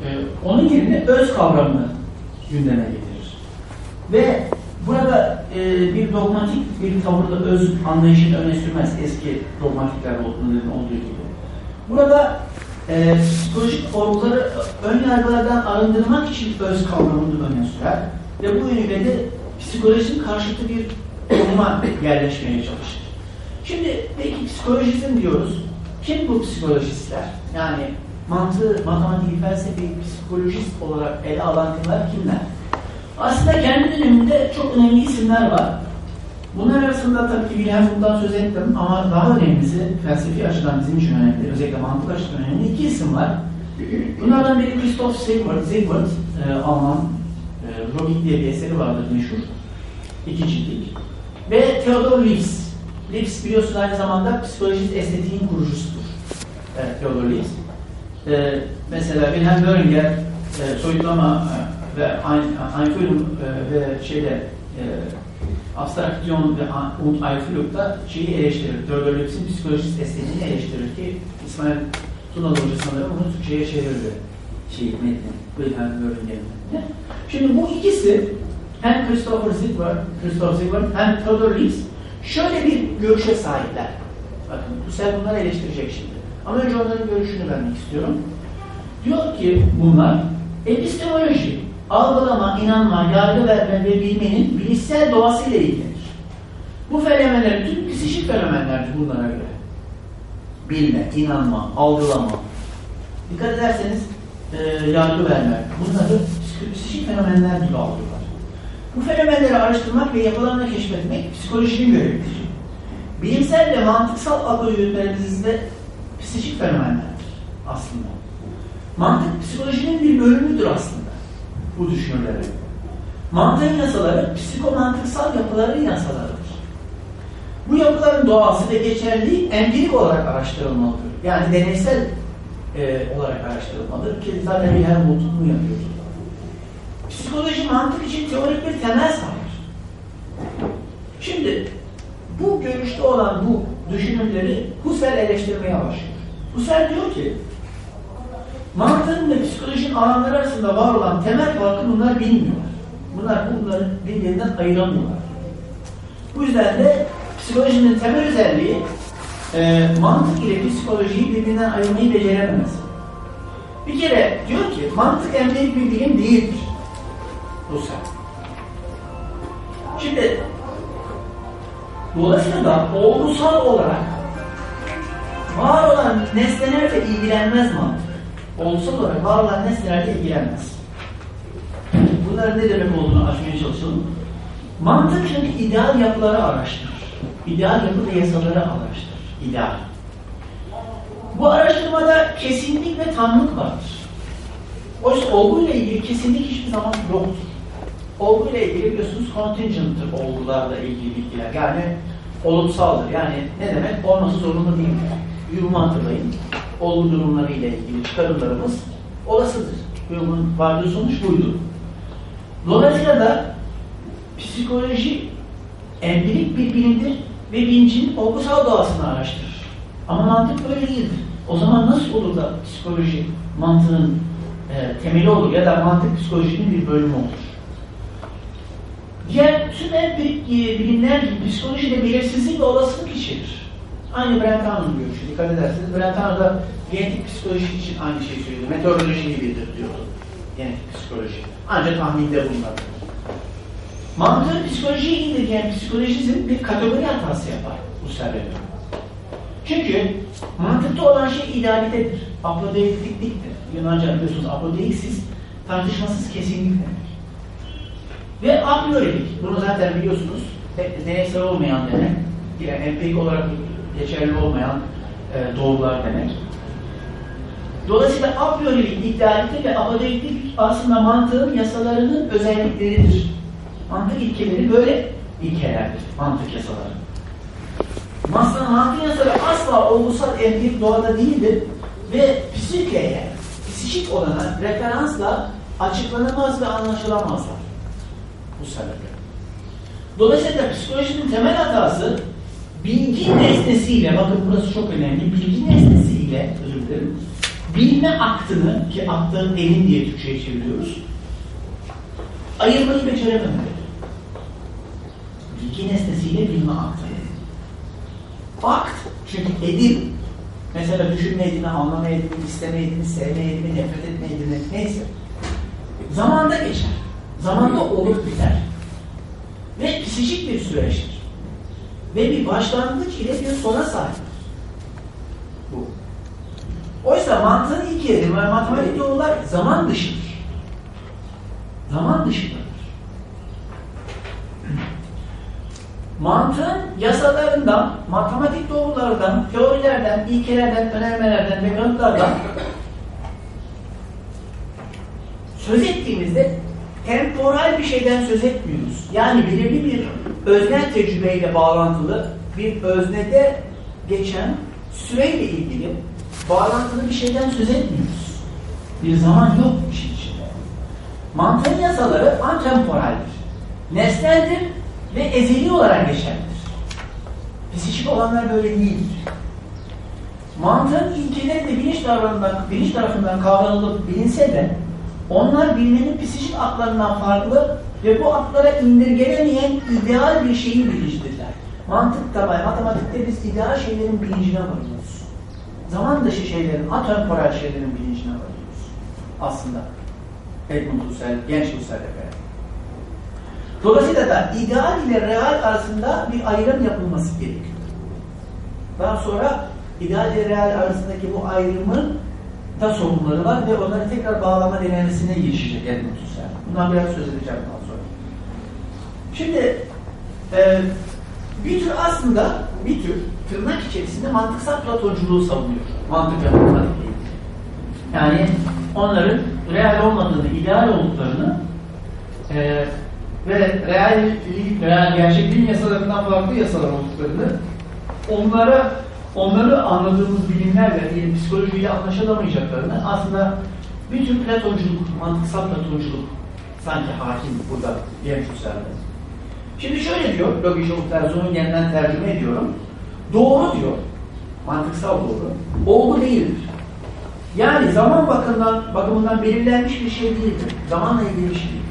e, onun yerine öz kavramını gündeme getirir. Ve burada e, bir dogmatik bir tavırla öz anlayışını öne sürmez eski dogmatikler olduğu gibi. Burada e, psikolojik olguları ön yargılardan arındırmak için öz kavramını öne sürer ve bu yönüyle psikolojinin karşıtı bir konuma yerleşmeye çalışır. Şimdi peki psikolojizm diyoruz. Kim bu psikolojistler? Yani mantığı, matematiği, felsefeyi psikolojist olarak ele alan kimler kimler? Aslında kendi döneminde çok önemli isimler var. Bunlar arasında tabii ki Wilhelm Wundt'tan söz ettim ama daha önemlisi felsefi açıdan bizim için önemli, özellikle mantık açıdan önemli iki isim var. Bunlardan biri Christoph Siegwart, Siegwart e, Alman, e, Logik diye bir eseri vardır meşhur. İki ciltlik. Ve Theodor Lips. Lips biliyorsunuz aynı zamanda psikolojist estetiğin kurucusudur. Evet, Theodor Lips. E, mesela Wilhelm Göringer e, soyutlama e, ve Einfühlung e, ve şeyde e, abstraksiyon ve und Einfühlung'da şeyi eleştirir. Theodor Lips'in psikolojist estetiğini eleştirir ki İsmail Tunalı Hoca sanırım onu Türkçe'ye çevirdi. Şey, metni, Wilhelm Göringer'in metni. Şimdi bu ikisi hem Christopher Ziglar, Christopher Ziglar hem Theodor Lips şöyle bir görüşe sahipler. Bakın Husserl bunları eleştirecek şimdi. Ama önce onların görüşünü vermek istiyorum. Diyor ki bunlar epistemoloji, algılama, inanma, yargı verme ve bilmenin bilişsel doğasıyla ilgilenir. Bu fenomenler tüm psikik fenomenlerdir bunlara göre. Bilme, inanma, algılama. Dikkat ederseniz e, yargı verme. Bunları psikik fenomenler gibi algılar. Bu fenomenleri araştırmak ve yapılarını keşfetmek psikolojinin görevidir. Bilimsel ve mantıksal akıl yürütmelerimizde psikik fenomenlerdir aslında. Mantık psikolojinin bir bölümüdür aslında bu düşünürlerin. Mantığın yasaları psikomantıksal yapıların yasalarıdır. Bu yapıların doğası ve geçerliği empirik olarak araştırılmalıdır. Yani deneysel e, olarak araştırılmalıdır ki zaten bir her bunu yapıyor. Psikoloji mantık için teorik bir temel sağlar. Şimdi bu görüşte olan bu düşünürleri Husserl eleştirmeye başlıyor. Husserl diyor ki mantığın ve psikolojinin alanları arasında var olan temel farkı bunlar bilmiyorlar. Bunlar bunları birbirinden ayıramıyorlar. Bu yüzden de psikolojinin temel özelliği e, mantık ile psikolojiyi birbirinden ayırmayı becerememez. Bir kere diyor ki mantık empirik bir bilim değildir. Husserl. Şimdi dolayısıyla da olgusal olarak var olan nesnelerle ilgilenmez mantık. Olgusal olarak var olan nesnelerle ilgilenmez. Bunların ne demek olduğunu açmaya çalışalım. Mantık çünkü ideal yapıları araştırır. İdeal yapı ve yasaları araştırır. İdeal. Bu araştırmada kesinlik ve tamlık vardır. Oysa olguyla ilgili kesinlik hiçbir zaman yoktur. Olguyla ilgili biliyorsunuz contingent'tır olgularla ilgili bilgiler. Yani olumsaldır. Yani ne demek? Olması zorunda değildir. Yurumu hatırlayın. Olgu durumlarıyla ilgili çıkarımlarımız olasıdır. Yurumun vardığı sonuç buydu. Dolayısıyla da psikoloji empirik bir bilimdir ve bilincin olgusal doğasını araştırır. Ama mantık böyle değildir. O zaman nasıl olur da psikoloji mantığın e, temeli olur ya da mantık psikolojinin bir bölümü olur? Diğer tüm empirik e, bilimler gibi psikoloji de belirsizlik ve olasılık içerir. Aynı Brentano'nun görüşü. Dikkat ederseniz Brentano da genetik psikoloji için aynı şeyi söylüyordu. Meteoroloji gibidir diyordu. Genetik psikoloji. Ancak tahminde bunlar. Mantığın psikolojiye indirgeyen psikolojizm bir kategori hatası yapar bu sebeple. Çünkü mantıkta olan şey idealitedir. Apodeiktikliktir. Yunanca biliyorsunuz apodeiksis tartışmasız kesinlik demek. Ve a. Bunu zaten biliyorsunuz. Deneysel olmayan demek. Yani empirik olarak geçerli olmayan e, doğrular demek. Dolayısıyla a priorilik, idealite ve apodeiklik aslında mantığın yasalarının özellikleridir. Mantık ilkeleri böyle ilkelerdir. Mantık yasaları. Aslında mantık yasaları asla olgusal empirik doğada değildir ve psikeye, psikik olana referansla açıklanamaz ve anlaşılamazlar. Bu sebeple. Dolayısıyla psikolojinin temel hatası bilgi nesnesiyle, bakın burası çok önemli, bilgi nesnesiyle, özür dilerim, bilme aktını, ki aktın elin diye Türkçe'ye çeviriyoruz, ayırmayı becerememeleri. Bilgi nesnesiyle bilme aktı. Akt, çünkü edil, mesela düşünme edimi, anlama edimi, isteme edimi, sevme edimi, nefret etme edimi, neyse. Zamanda geçer. Zamanda olup biter. Ve psikik bir süreçtir. Ve bir başlangıç ile bir sona sahip. Bu. Oysa mantığın ilk yeri ve matematik yollar zaman dışıdır. Zaman dışındadır. mantığın yasalarından, matematik doğrulardan, teorilerden, ilkelerden, önermelerden ve kanıtlardan söz ettiğimizde temporal bir şeyden söz etmiyoruz. Yani belirli bir öznel tecrübeyle bağlantılı bir öznede geçen süreyle ilgili bağlantılı bir şeyden söz etmiyoruz. Bir zaman yok işin içinde. Mantığın yasaları antemporaldir. Nesneldir ve ezeli olarak geçerlidir. Psikik olanlar böyle değildir. Mantığın ilkeleri de bilinç tarafından, bilinç tarafından kavranılıp bilinse de onlar bilmenin psikik aklarından farklı ve bu aklara indirgenemeyen ideal bir şeyin bilinçlidirler. Mantıkta ve matematikte biz ideal şeylerin bilincine varıyoruz. Zaman dışı şeylerin, atemporal şeylerin bilincine varıyoruz. Aslında. Edmund Husserl, genç Husserl efendim. Dolayısıyla da ideal ile real arasında bir ayrım yapılması gerekiyor. Daha sonra ideal ile real arasındaki bu ayrımın da sorunları var ve onları tekrar bağlama denemesine girişecek Husserl. Bundan biraz söz edeceğim daha sonra. Şimdi e, bir tür aslında bir tür tırnak içerisinde mantıksal platonculuğu savunuyor. Mantık ve matematikle ilgili. Yani onların real olmadığını, ideal olduklarını e, ve real, real gerçekliğin yasalarından farklı yasalar olduklarını onlara onları anladığımız bilimlerle, diyelim psikolojiyle anlaşılamayacaklarını aslında bir tür platonculuk, mantıksal platonculuk sanki hakim burada diyelim Husserl'de. Şimdi şöyle diyor, Logische Untersuchung yeniden tercüme ediyorum. Doğru diyor, mantıksal doğru, olgu değildir. Yani zaman bakımından, bakımından belirlenmiş bir şey değildir. Zamanla ilgili bir şey değil.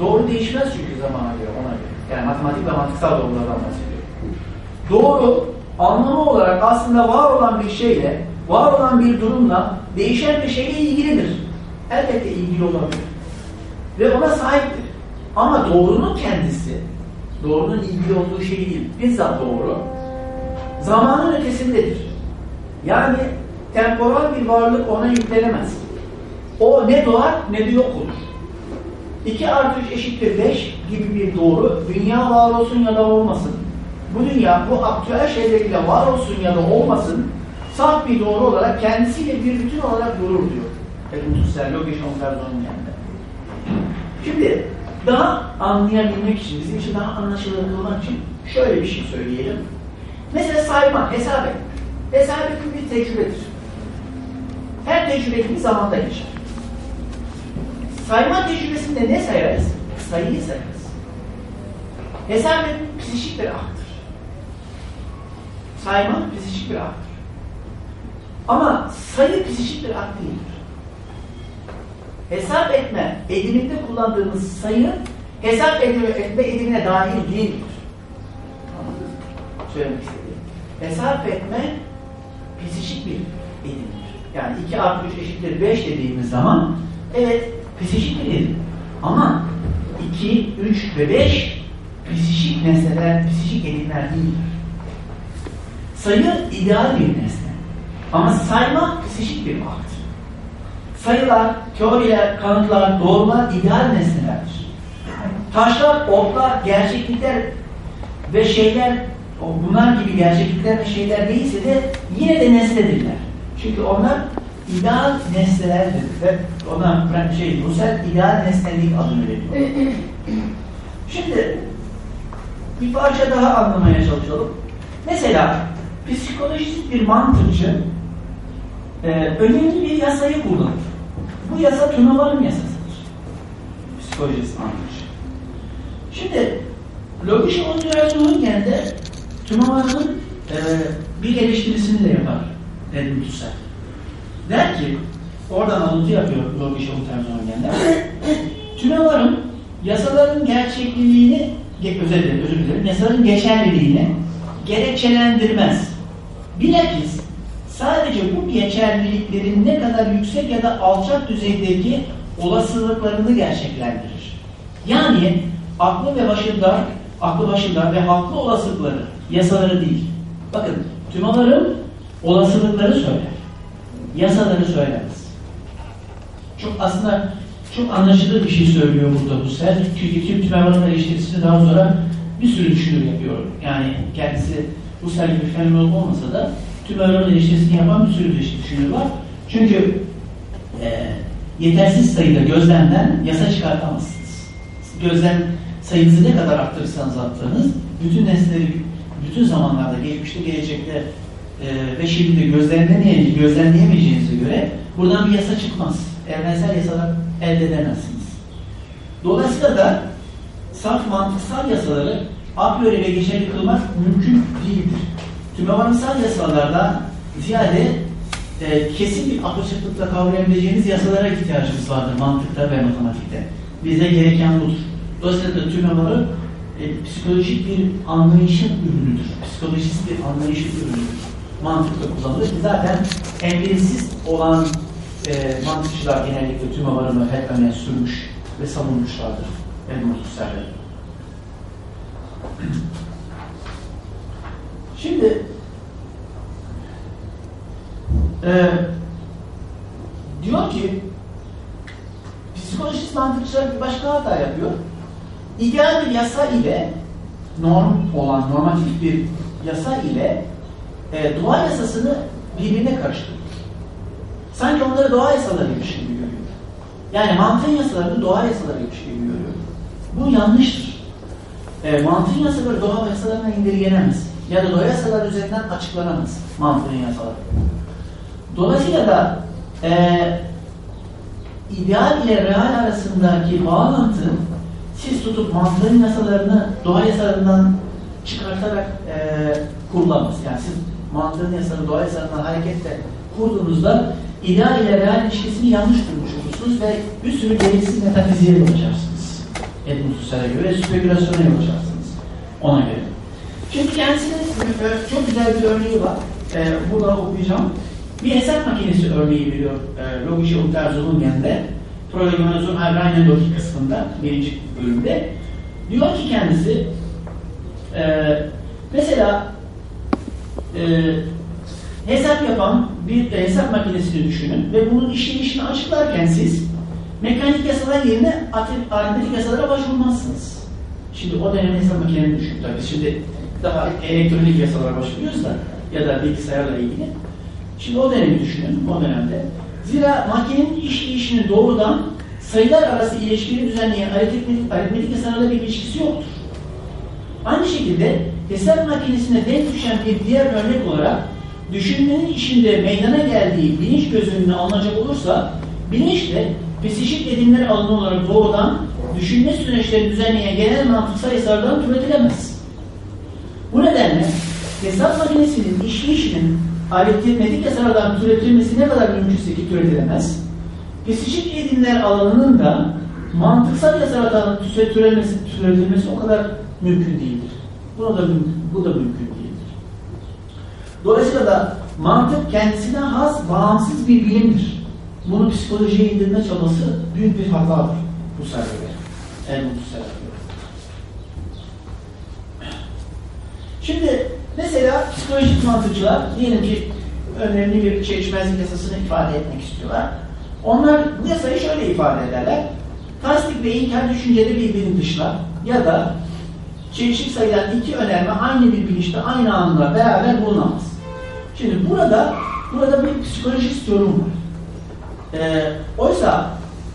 Doğru değişmez çünkü zamana göre, ona göre. Yani matematik ve mantıksal doğrulardan bahsediyor. Doğru, anlamı olarak aslında var olan bir şeyle, var olan bir durumla, değişen bir şeyle ilgilidir. Elbette ilgili olabilir. Ve ona sahiptir. Ama doğrunun kendisi, doğrunun ilgili olduğu şey değil, bizzat doğru, zamanın ötesindedir. Yani temporal bir varlık ona yüklenemez. O ne doğar ne de yok olur. 2 artı 3 eşittir 5 gibi bir doğru, dünya var olsun ya da olmasın. Bu dünya bu aktüel şeyleriyle var olsun ya da olmasın, saf bir doğru olarak kendisiyle bir bütün olarak durur diyor. Edmund Husserl, Logische Untersuchung yanında. Şimdi daha anlayabilmek için, bizim için daha anlaşılır kılmak için şöyle bir şey söyleyelim. Mesela sayma, hesap et. Hesap etmek bir tecrübedir. Her tecrübe bir zamanda geçer. Sayma tecrübesinde ne sayarız? Sayıyı sayarız. Hesap etmek psikik bir akttır. Sayma psikik bir akttır. Ama sayı psikik bir akt değildir. Hesap etme ediminde kullandığımız sayı hesap etme, etme edimine dahil değildir. Söylemek istediğim. Hesap etme psikik bir edimdir. Yani 2 artı 3 eşittir 5 dediğimiz zaman evet psikik bir edim. Ama 2, 3 ve 5 psikik nesneler, psikik edimler değildir. Sayı ideal bir nesne. Ama sayma psikik bir akt. Sayılar, teoriler, kanıtlar, doğrular ideal nesnelerdir. Taşlar, otlar, gerçeklikler ve şeyler, bunlar gibi gerçeklikler ve şeyler değilse de yine de nesnedirler. Çünkü onlar ideal nesnelerdir ve ona şey, Husserl ideal nesnelik adını veriyor. Şimdi bir parça daha anlamaya çalışalım. Mesela psikolojist bir mantıkçı e, önemli bir yasayı kullanır. Bu yasa Tunavar'ın yasasıdır. Psikolojist mantıkçı. Şimdi Logische Untersuchungen'de Tunavar'ın e, bir eleştirisini de yapar Edmund Husserl. Der ki, oradan alıntı yapıyor Logische Untersuchungen'de. Tunavar'ın yasaların gerçekliliğini, özür özür dilerim, yasaların geçerliliğini gerekçelendirmez. Bilakis sadece bu geçerliliklerin ne kadar yüksek ya da alçak düzeydeki olasılıklarını gerçeklendirir. Yani aklı ve başında, aklı başında ve haklı olasılıkları, yasaları değil. Bakın, tümaların olasılıkları söyler. Yasaları söylemez. Çok aslında çok anlaşılır bir şey söylüyor burada bu ser. Çünkü tüm tümaların eleştirisini daha sonra bir sürü düşünür yapıyor. Yani kendisi bu sergi bir fenomen olmasa da tüm öğrenme eleştirisini yapan bir sürü düşünür var. Çünkü e, yetersiz sayıda gözlemden yasa çıkartamazsınız. Gözlem sayınızı ne kadar arttırırsanız arttırınız, bütün nesneleri bütün zamanlarda, geçmişte, gelecekte e, ve şimdi gözlemlemeye, gözlemleyemeyeceğinize göre buradan bir yasa çıkmaz. Evrensel yasalar elde edemezsiniz. Dolayısıyla da saf mantıksal yasaları a priori ve geçerli kılmak mümkün değildir. Tümevarsal yasalardan ziyade e, kesin bir apaçıklıkla kavrayabileceğiniz yasalara ihtiyacımız vardır mantıkta ve matematikte. Bize gereken budur. Dolayısıyla tümevarı e, psikolojik bir anlayışın ürünüdür. Psikolojist bir anlayışın ürünüdür. Mantıkla kullanılır. Zaten empirisiz olan e, mantıkçılar genellikle tümevarını hep öne sürmüş ve savunmuşlardır. Edmund Husserl'e. Şimdi e, diyor ki psikolojist mantıkçılar bir başka hata yapıyor. İdeal bir yasa ile norm olan normatif bir yasa ile e, doğa yasasını birbirine karıştırıyor. Sanki onları doğa yasalarıymış gibi görüyor. Yani mantığın yasalarını doğa yasalarıymış gibi görüyor. Bu yanlıştır. E, mantığın yasaları doğa yasalarına indirgenemez. Ya da doğa yasaları üzerinden açıklanamaz mantığın yasaları. Dolayısıyla da e, ideal ile real arasındaki bağlantı siz tutup mantığın yasalarını doğa yasalarından çıkartarak e, kurulamaz. Yani siz mantığın yasalarını doğa yasalarından hareketle kurduğunuzda ideal ile real ilişkisini yanlış kurmuş olursunuz ve bir sürü gereksiz metafiziğe yol Edmund Husserl'e göre spekülasyona yol açarsınız. Ona göre. Şimdi kendisinin e, çok güzel bir örneği var. E, burada okuyacağım. Bir hesap makinesi örneği veriyor e, Logische Untersuchungen'de. Programın Erranen Logik kısmında, birinci bölümde. Diyor ki kendisi e, mesela e, hesap yapan bir hesap makinesini düşünün ve bunun işleyişini açıklarken siz mekanik yasalar yerine aritmetik yasalara başvurmazsınız. Şimdi o dönem hesap makinelerini düşün. Tabii şimdi daha elektronik yasalara başvuruyoruz da ya da bilgisayarla ilgili. Şimdi o dönemi düşünün, o dönemde. Zira makinenin işleyişinin doğrudan sayılar arası ilişkileri düzenleyen aritmetik, aritmetik yasalarla bir ilişkisi yoktur. Aynı şekilde hesap makinesine denk düşen bir diğer örnek olarak düşünmenin içinde meydana geldiği bilinç göz önüne alınacak olursa bilinç de psikik edimler alanı olarak doğrudan düşünme süreçlerini düzenleyen genel mantıksal yasalardan türetilemez. Bu nedenle hesap makinesinin işleyişinin aritmetik yasalardan türetilmesi ne kadar mümkünse ki türetilemez, psikik edimler alanının da mantıksal yasalardan türetilmesi, türetilmesi o kadar mümkün değildir. Buna da, bu da mümkün değildir. Dolayısıyla da mantık kendisine has, bağımsız bir bilimdir. Bunu psikolojiye indirme çabası büyük bir hatadır. Bu sebeple. En mutlu sebeple. Şimdi mesela psikolojik mantıkçılar diyelim ki önemli bir çelişmezlik yasasını ifade etmek istiyorlar. Onlar bu yasayı şöyle ifade ederler. Tasdik ve inkar düşünceleri birbirini dışlar ya da çelişik sayılan iki önerme aynı bir bilinçte aynı anda beraber bulunamaz. Şimdi burada burada bir psikolojik yorum var. Ee, oysa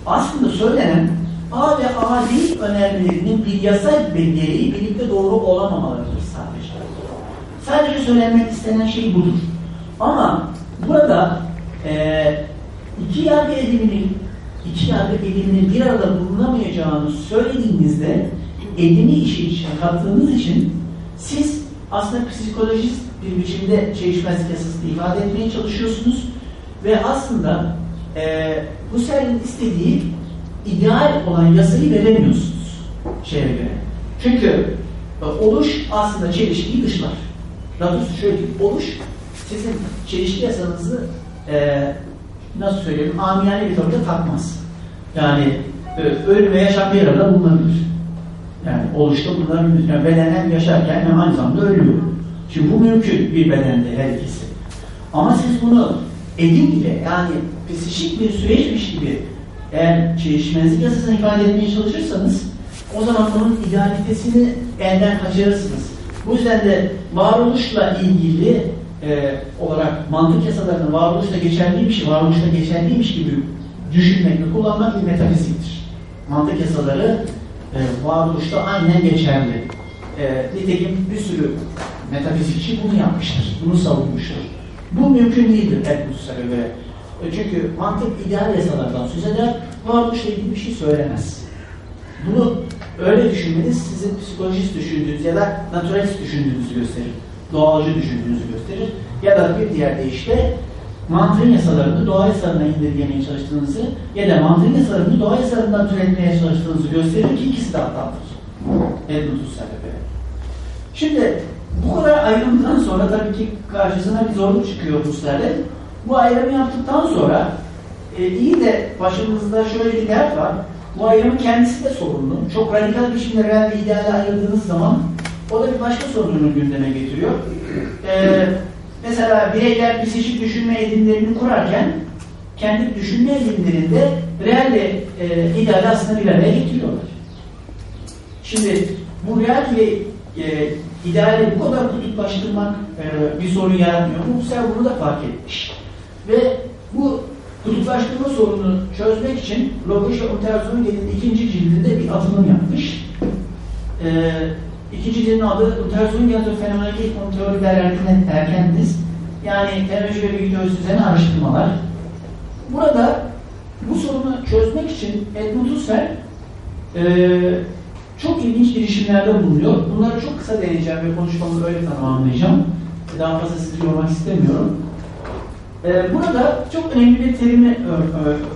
aslında söylenen A ve A değil önermelerinin bir yasa gereği birlikte doğru olamamalarıdır sadece. Sadece söylenmek istenen şey budur. Ama burada e, iki yargı ediminin iki yargı ediminin bir arada bulunamayacağını söylediğinizde edimi işi içine kattığınız için siz aslında psikolojist bir biçimde çelişmezlik yasasını ifade etmeye çalışıyorsunuz ve aslında e, Husserl'in istediği ideal olan yasayı veremiyorsunuz şeye göre. Çünkü e, oluş aslında çelişkiyi dışlar. Doğrusu şöyle diyeyim, oluş sizin çelişki yasanızı e, nasıl söyleyeyim, amiyane bir tavırda takmaz. Yani e, ölüm ve yaşam bir arada bulunabilir. Yani oluşta mümkün. Yani bedenen yaşarken hem aynı zamanda ölüyor. Şimdi bu mümkün bir bedende her ikisi. Ama siz bunu edim ile yani psikik bir süreçmiş gibi eğer çelişmezlik yasasını ifade etmeye çalışırsanız o zaman bunun idealitesini elden kaçırırsınız. Bu yüzden de varoluşla ilgili e, olarak mantık yasalarının varoluşta geçerliymiş, varoluşta geçerliymiş gibi düşünmek ve kullanmak bir metafiziktir. Mantık yasaları e, varoluşta aynen geçerli. E, nitekim bir sürü metafizikçi bunu yapmıştır, bunu savunmuştur. Bu mümkün değildir Edmundus'a göre. E, çünkü mantık ideal yasalardan söz eder, varoluşla ilgili bir şey söylemez. Bunu öyle düşünmeniz sizin psikolojist düşündüğünüz ya da naturalist düşündüğünüzü gösterir. Doğalcı düşündüğünüzü gösterir. Ya da bir diğer deyişle mantığın yasalarını doğa yasalarına indirgemeye çalıştığınızı ya da mantığın yasalarını doğa yasalarından türetmeye çalıştığınızı gösterir ki ikisi de hatadır. Edmund Husserl'e göre. Şimdi bu kadar ayrımdan sonra tabii ki karşısına bir zorluk çıkıyor Husserl'e. Bu ayrımı yaptıktan sonra e, iyi de başımızda şöyle bir dert var. Bu ayrımın kendisi de sorunlu. Çok radikal biçimde real ve ideale ayırdığınız zaman o da bir başka sorununu gündeme getiriyor. Ee, mesela bireyler psikik düşünme edimlerini kurarken kendi düşünme edimlerinde real ve e, ideali aslında bir araya getiriyorlar. Şimdi bu real ve e, ideali bu kadar kutuplaştırmak e, bir sorun yaratmıyor. Sefer bunu da fark etmiş. Ve bu kutuplaştırma sorununu çözmek için Logosha Untersuchung'in ikinci cildinde bir atılım yapmış. Ee, ikinci cildin adı Untersuchungen zur Phänomenologie und Theorie der Erkenntnis yani terminoloji ve bilgi üzerine araştırmalar. Burada bu sorunu çözmek için Edmund Husserl e, çok ilginç girişimlerde bulunuyor. Bunları çok kısa değineceğim ve konuşmamı öyle tamamlayacağım. Daha fazla sizi yormak istemiyorum. Ee, burada çok önemli bir terimi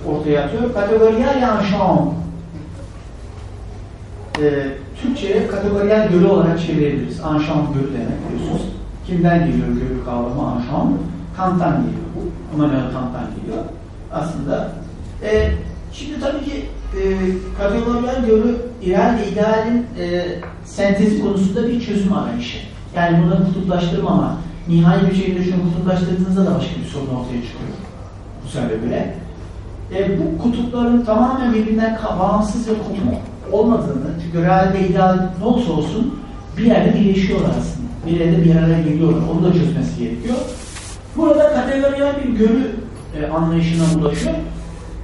ortaya atıyor. Kategoriyel yanşan. Ee, Türkçe'ye kategoriyel görü olarak çevirebiliriz. Anşan görü demek biliyorsunuz. Kimden geliyor görü kavramı anşan? Kant'tan geliyor bu. Immanuel Kant'tan geliyor. Aslında. E, şimdi tabii ki e, kategoriyel görü ideal ve idealin e, sentezi konusunda bir çözüm arayışı. Yani bunu kutuplaştırmama, nihai bir şekilde şunu kutuplaştırdığınızda da başka bir sorun ortaya çıkıyor. Bu sebeple. E, bu kutupların tamamen birbirinden bağımsız ve kopuk olmadığını, ve ideal ne olursa olsun bir yerde birleşiyorlar aslında. Bir yerde bir araya geliyorlar. Onu da çözmesi gerekiyor. Burada kategoriyel bir görü e, anlayışına ulaşıyor.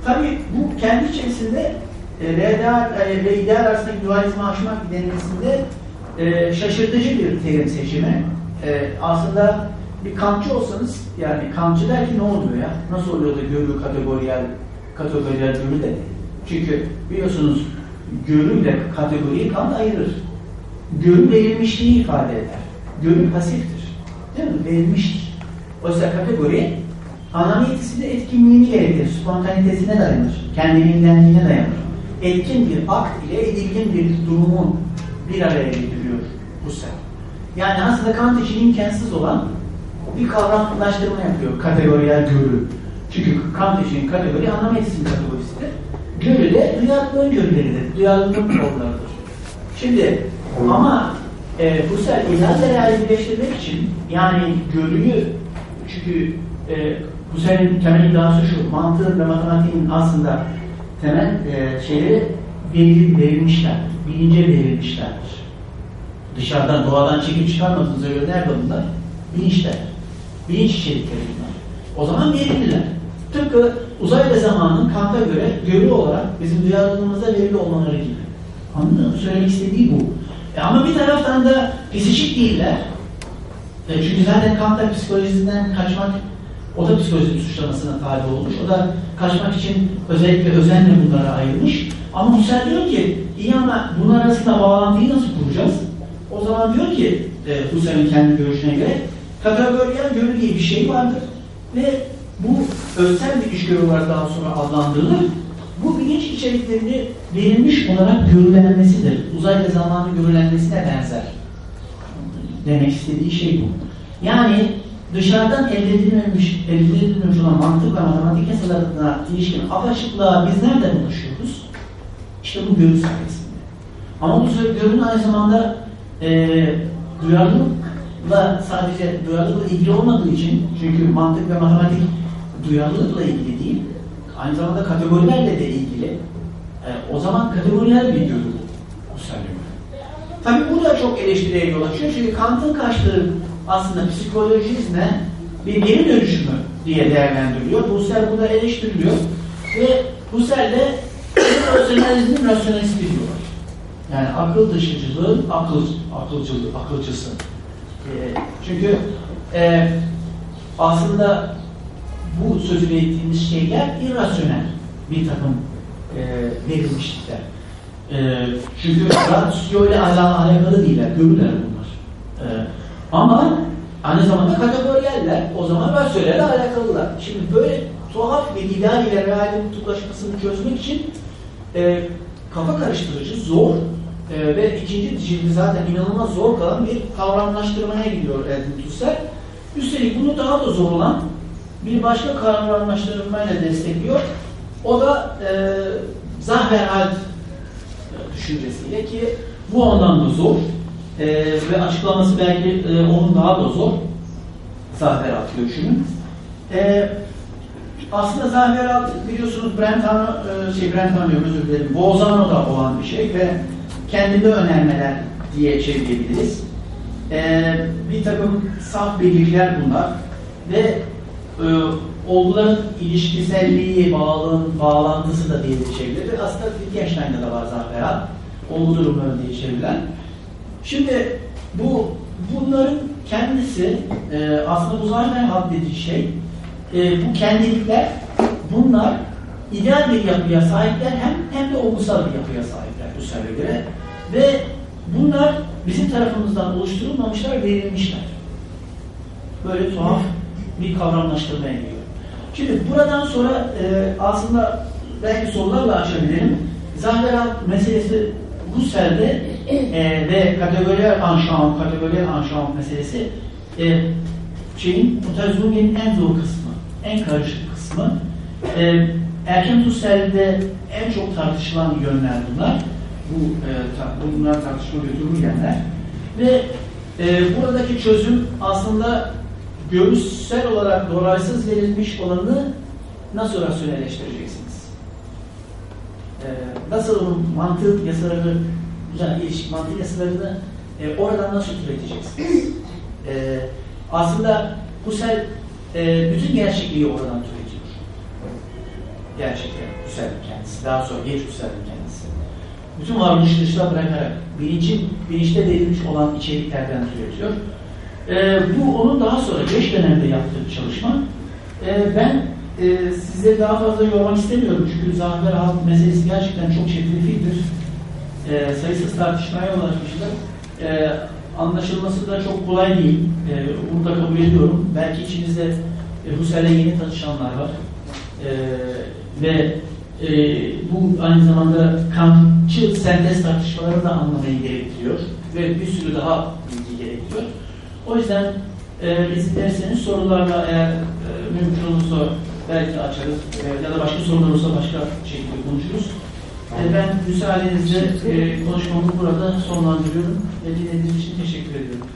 Tabii bu kendi içerisinde e, real e, ve ideal arasındaki dualizmi aşmak denemesinde e, şaşırtıcı bir terim seçimi e, aslında bir kampçı olsanız yani kampçı der ki ne oluyor ya? Nasıl oluyor da görü kategoriyel kategoriyel görü de? Çünkü biliyorsunuz görüyle kategoriyi Kant ayırır. Görü verilmişliği ifade eder. Görü pasiftir. Değil mi? Verilmiştir. Oysa kategori anamiyetesinde etkinliğini gerektirir. Spontanitesine dayanır. Kendiliğindenliğine dayanır. Etkin bir akt ile edilgin bir durumun bir araya getiriyor. Yani aslında Kant için imkansız olan bir kavramlaştırma yapıyor kategoriyel görü. Çünkü Kant için kategori anlam etsin kategorisidir. Görü de duyarlılığın görüleridir. Duyarlılığın formlarıdır. Şimdi ama e, bu sefer ilahi realleştirmek için yani görüyü çünkü e, bu seferin temel iddiası şu mantığın ve matematiğin aslında temel e, şeyleri verilmişler. Bilince verilmişlerdir dışarıdan, doğadan çekip çıkarmadığınıza göre nerede bunlar? Bilinçler. Bilinç içerikleri bunlar. O zaman verimliler. Tıpkı uzay ve zamanın Kant'a göre görü olarak bizim duyarlılığımızda verili olmaları gibi. Anladın mı? Söylemek istediği bu. E ama bir taraftan da psikik değiller. E çünkü zaten Kant'ta psikolojisinden kaçmak o da psikolojinin suçlamasına tabi olmuş. O da kaçmak için özellikle özenle bunlara ayırmış. Ama Husserl diyor ki iyi ama bunlar arasında bağlantıyı nasıl kuracağız? O zaman diyor ki e, Husserl'in kendi görüşüne göre kategoriyel görü diye bir şey vardır ve bu özsel bir iş olarak daha sonra adlandırılır. Bu bilinç içeriklerini verilmiş olarak görülenmesidir. Uzay ve zamanın görülenmesine benzer. Demek istediği şey bu. Yani dışarıdan elde edilmemiş, elde edilmemiş olan mantık ve matematik yasalarına ilişkin apaçıklığa biz nereden ulaşıyoruz? İşte bu görü sayesinde. Ama bu görünün aynı zamanda e, duyarlılıkla sadece duyarlılıkla ilgili olmadığı için çünkü mantık ve matematik duyarlılıkla ilgili değil aynı zamanda kategorilerle de ilgili e, o zaman kategoriler görü bu söylüyor. Tabii bu da çok eleştiriye yol açıyor. Çünkü Kant'ın kaçtığı aslında psikolojizme bir geri dönüşümü diye değerlendiriliyor. Husserl burada eleştiriliyor. Ve Husserl'de rasyonalizmin rasyonalisti diyorlar. Yani akıl dışıcılığın akıl, akılcılığı, akılcısı. Ee, çünkü e, aslında bu sözünü ettiğimiz şeyler irrasyonel bir takım e, verilmişlikler. E, çünkü ratio ile ala- alakalı değiller, görüler bunlar. E, ama aynı zamanda kategoriyeller, o zaman rasyonelle alakalılar. Şimdi böyle tuhaf bir ideal ile realin kutuplaşmasını çözmek için e, kafa karıştırıcı, zor e, ve ikinci cildi zaten inanılmaz zor kalan bir kavramlaştırmaya gidiyor Edmund Husserl. Üstelik bunu daha da zor olan bir başka kavramlaştırmayla destekliyor. O da e, Zahverhalt düşüncesiyle ki bu ondan da zor e, ve açıklaması belki e, onun daha da zor Zahverhalt görüşünün. E, aslında Zahverhalt biliyorsunuz Brentano, e, şey Brentano özür dilerim, Bolzano'da olan bir şey ve kendine önermeler diye çevirebiliriz. E, bir takım saf belirler bunlar ve e, olguların ilişkiselliği, bağlın, bağlantısı da diye çevrilir. Aslında Wittgenstein'da da var Zahverhalt. Olgu durumları diye çevrilen. Şimdi bu bunların kendisi e, aslında bu Zahverhalt dediği şey e, bu kendilikler bunlar ideal bir yapıya sahipler hem hem de olgusal bir yapıya sahipler sebebe göre ve bunlar bizim tarafımızdan oluşturulmamışlar, verilmişler. Böyle tuhaf bir kavramlaştırmaya giriyor. Şimdi buradan sonra e, aslında belki sorularla açabilirim. Zahverat meselesi Husserl'de e, ve kategoriler anşam, kategoriler anşam meselesi e, şeyin Untersuchung'in en zor kısmı, en karışık kısmı. E, Erken Husserl'de en çok tartışılan yönler bunlar. Bu e, bunlar tartışma götürülmeyenler. Ve e, buradaki çözüm aslında görüşsel olarak dolayısız verilmiş olanı nasıl rasyonelleştireceksiniz? Ee, nasıl onun mantık yasaları, yani ilişki mantık yasalarını e, oradan nasıl türeteceksiniz? Ee, aslında Husserl e, bütün gerçekliği oradan türetiyor. Gerçekten Husserl'in kendisi. Daha sonra geç Husserl'in kendisi. Bütün varoluşu dışına bırakarak bilincin, bilinçte verilmiş olan içeriklerden türetiyor. E, bu onun daha sonra geç dönemde yaptığı çalışma. E, ben e, sizleri daha fazla yormak istemiyorum çünkü Zahver Halk meselesi gerçekten çok çetrefildir. E, sayısız tartışmaya yol açmışlar. E, anlaşılması da çok kolay değil. E, bunu da kabul ediyorum. Belki içinizde e, Husserl'e yeni tanışanlar var. E, ve e, bu aynı zamanda Kantçı sentez tartışmaları da anlamayı gerektiriyor. Ve bir sürü daha bilgi gerektiriyor. O yüzden e, izin verirseniz sorularla eğer e, mümkün olursa belki açarız e, ya da başka sorular olursa başka şekilde konuşuruz. E, ben müsaadenizle e, konuşmamı burada sonlandırıyorum ve dinlediğiniz için teşekkür ediyorum.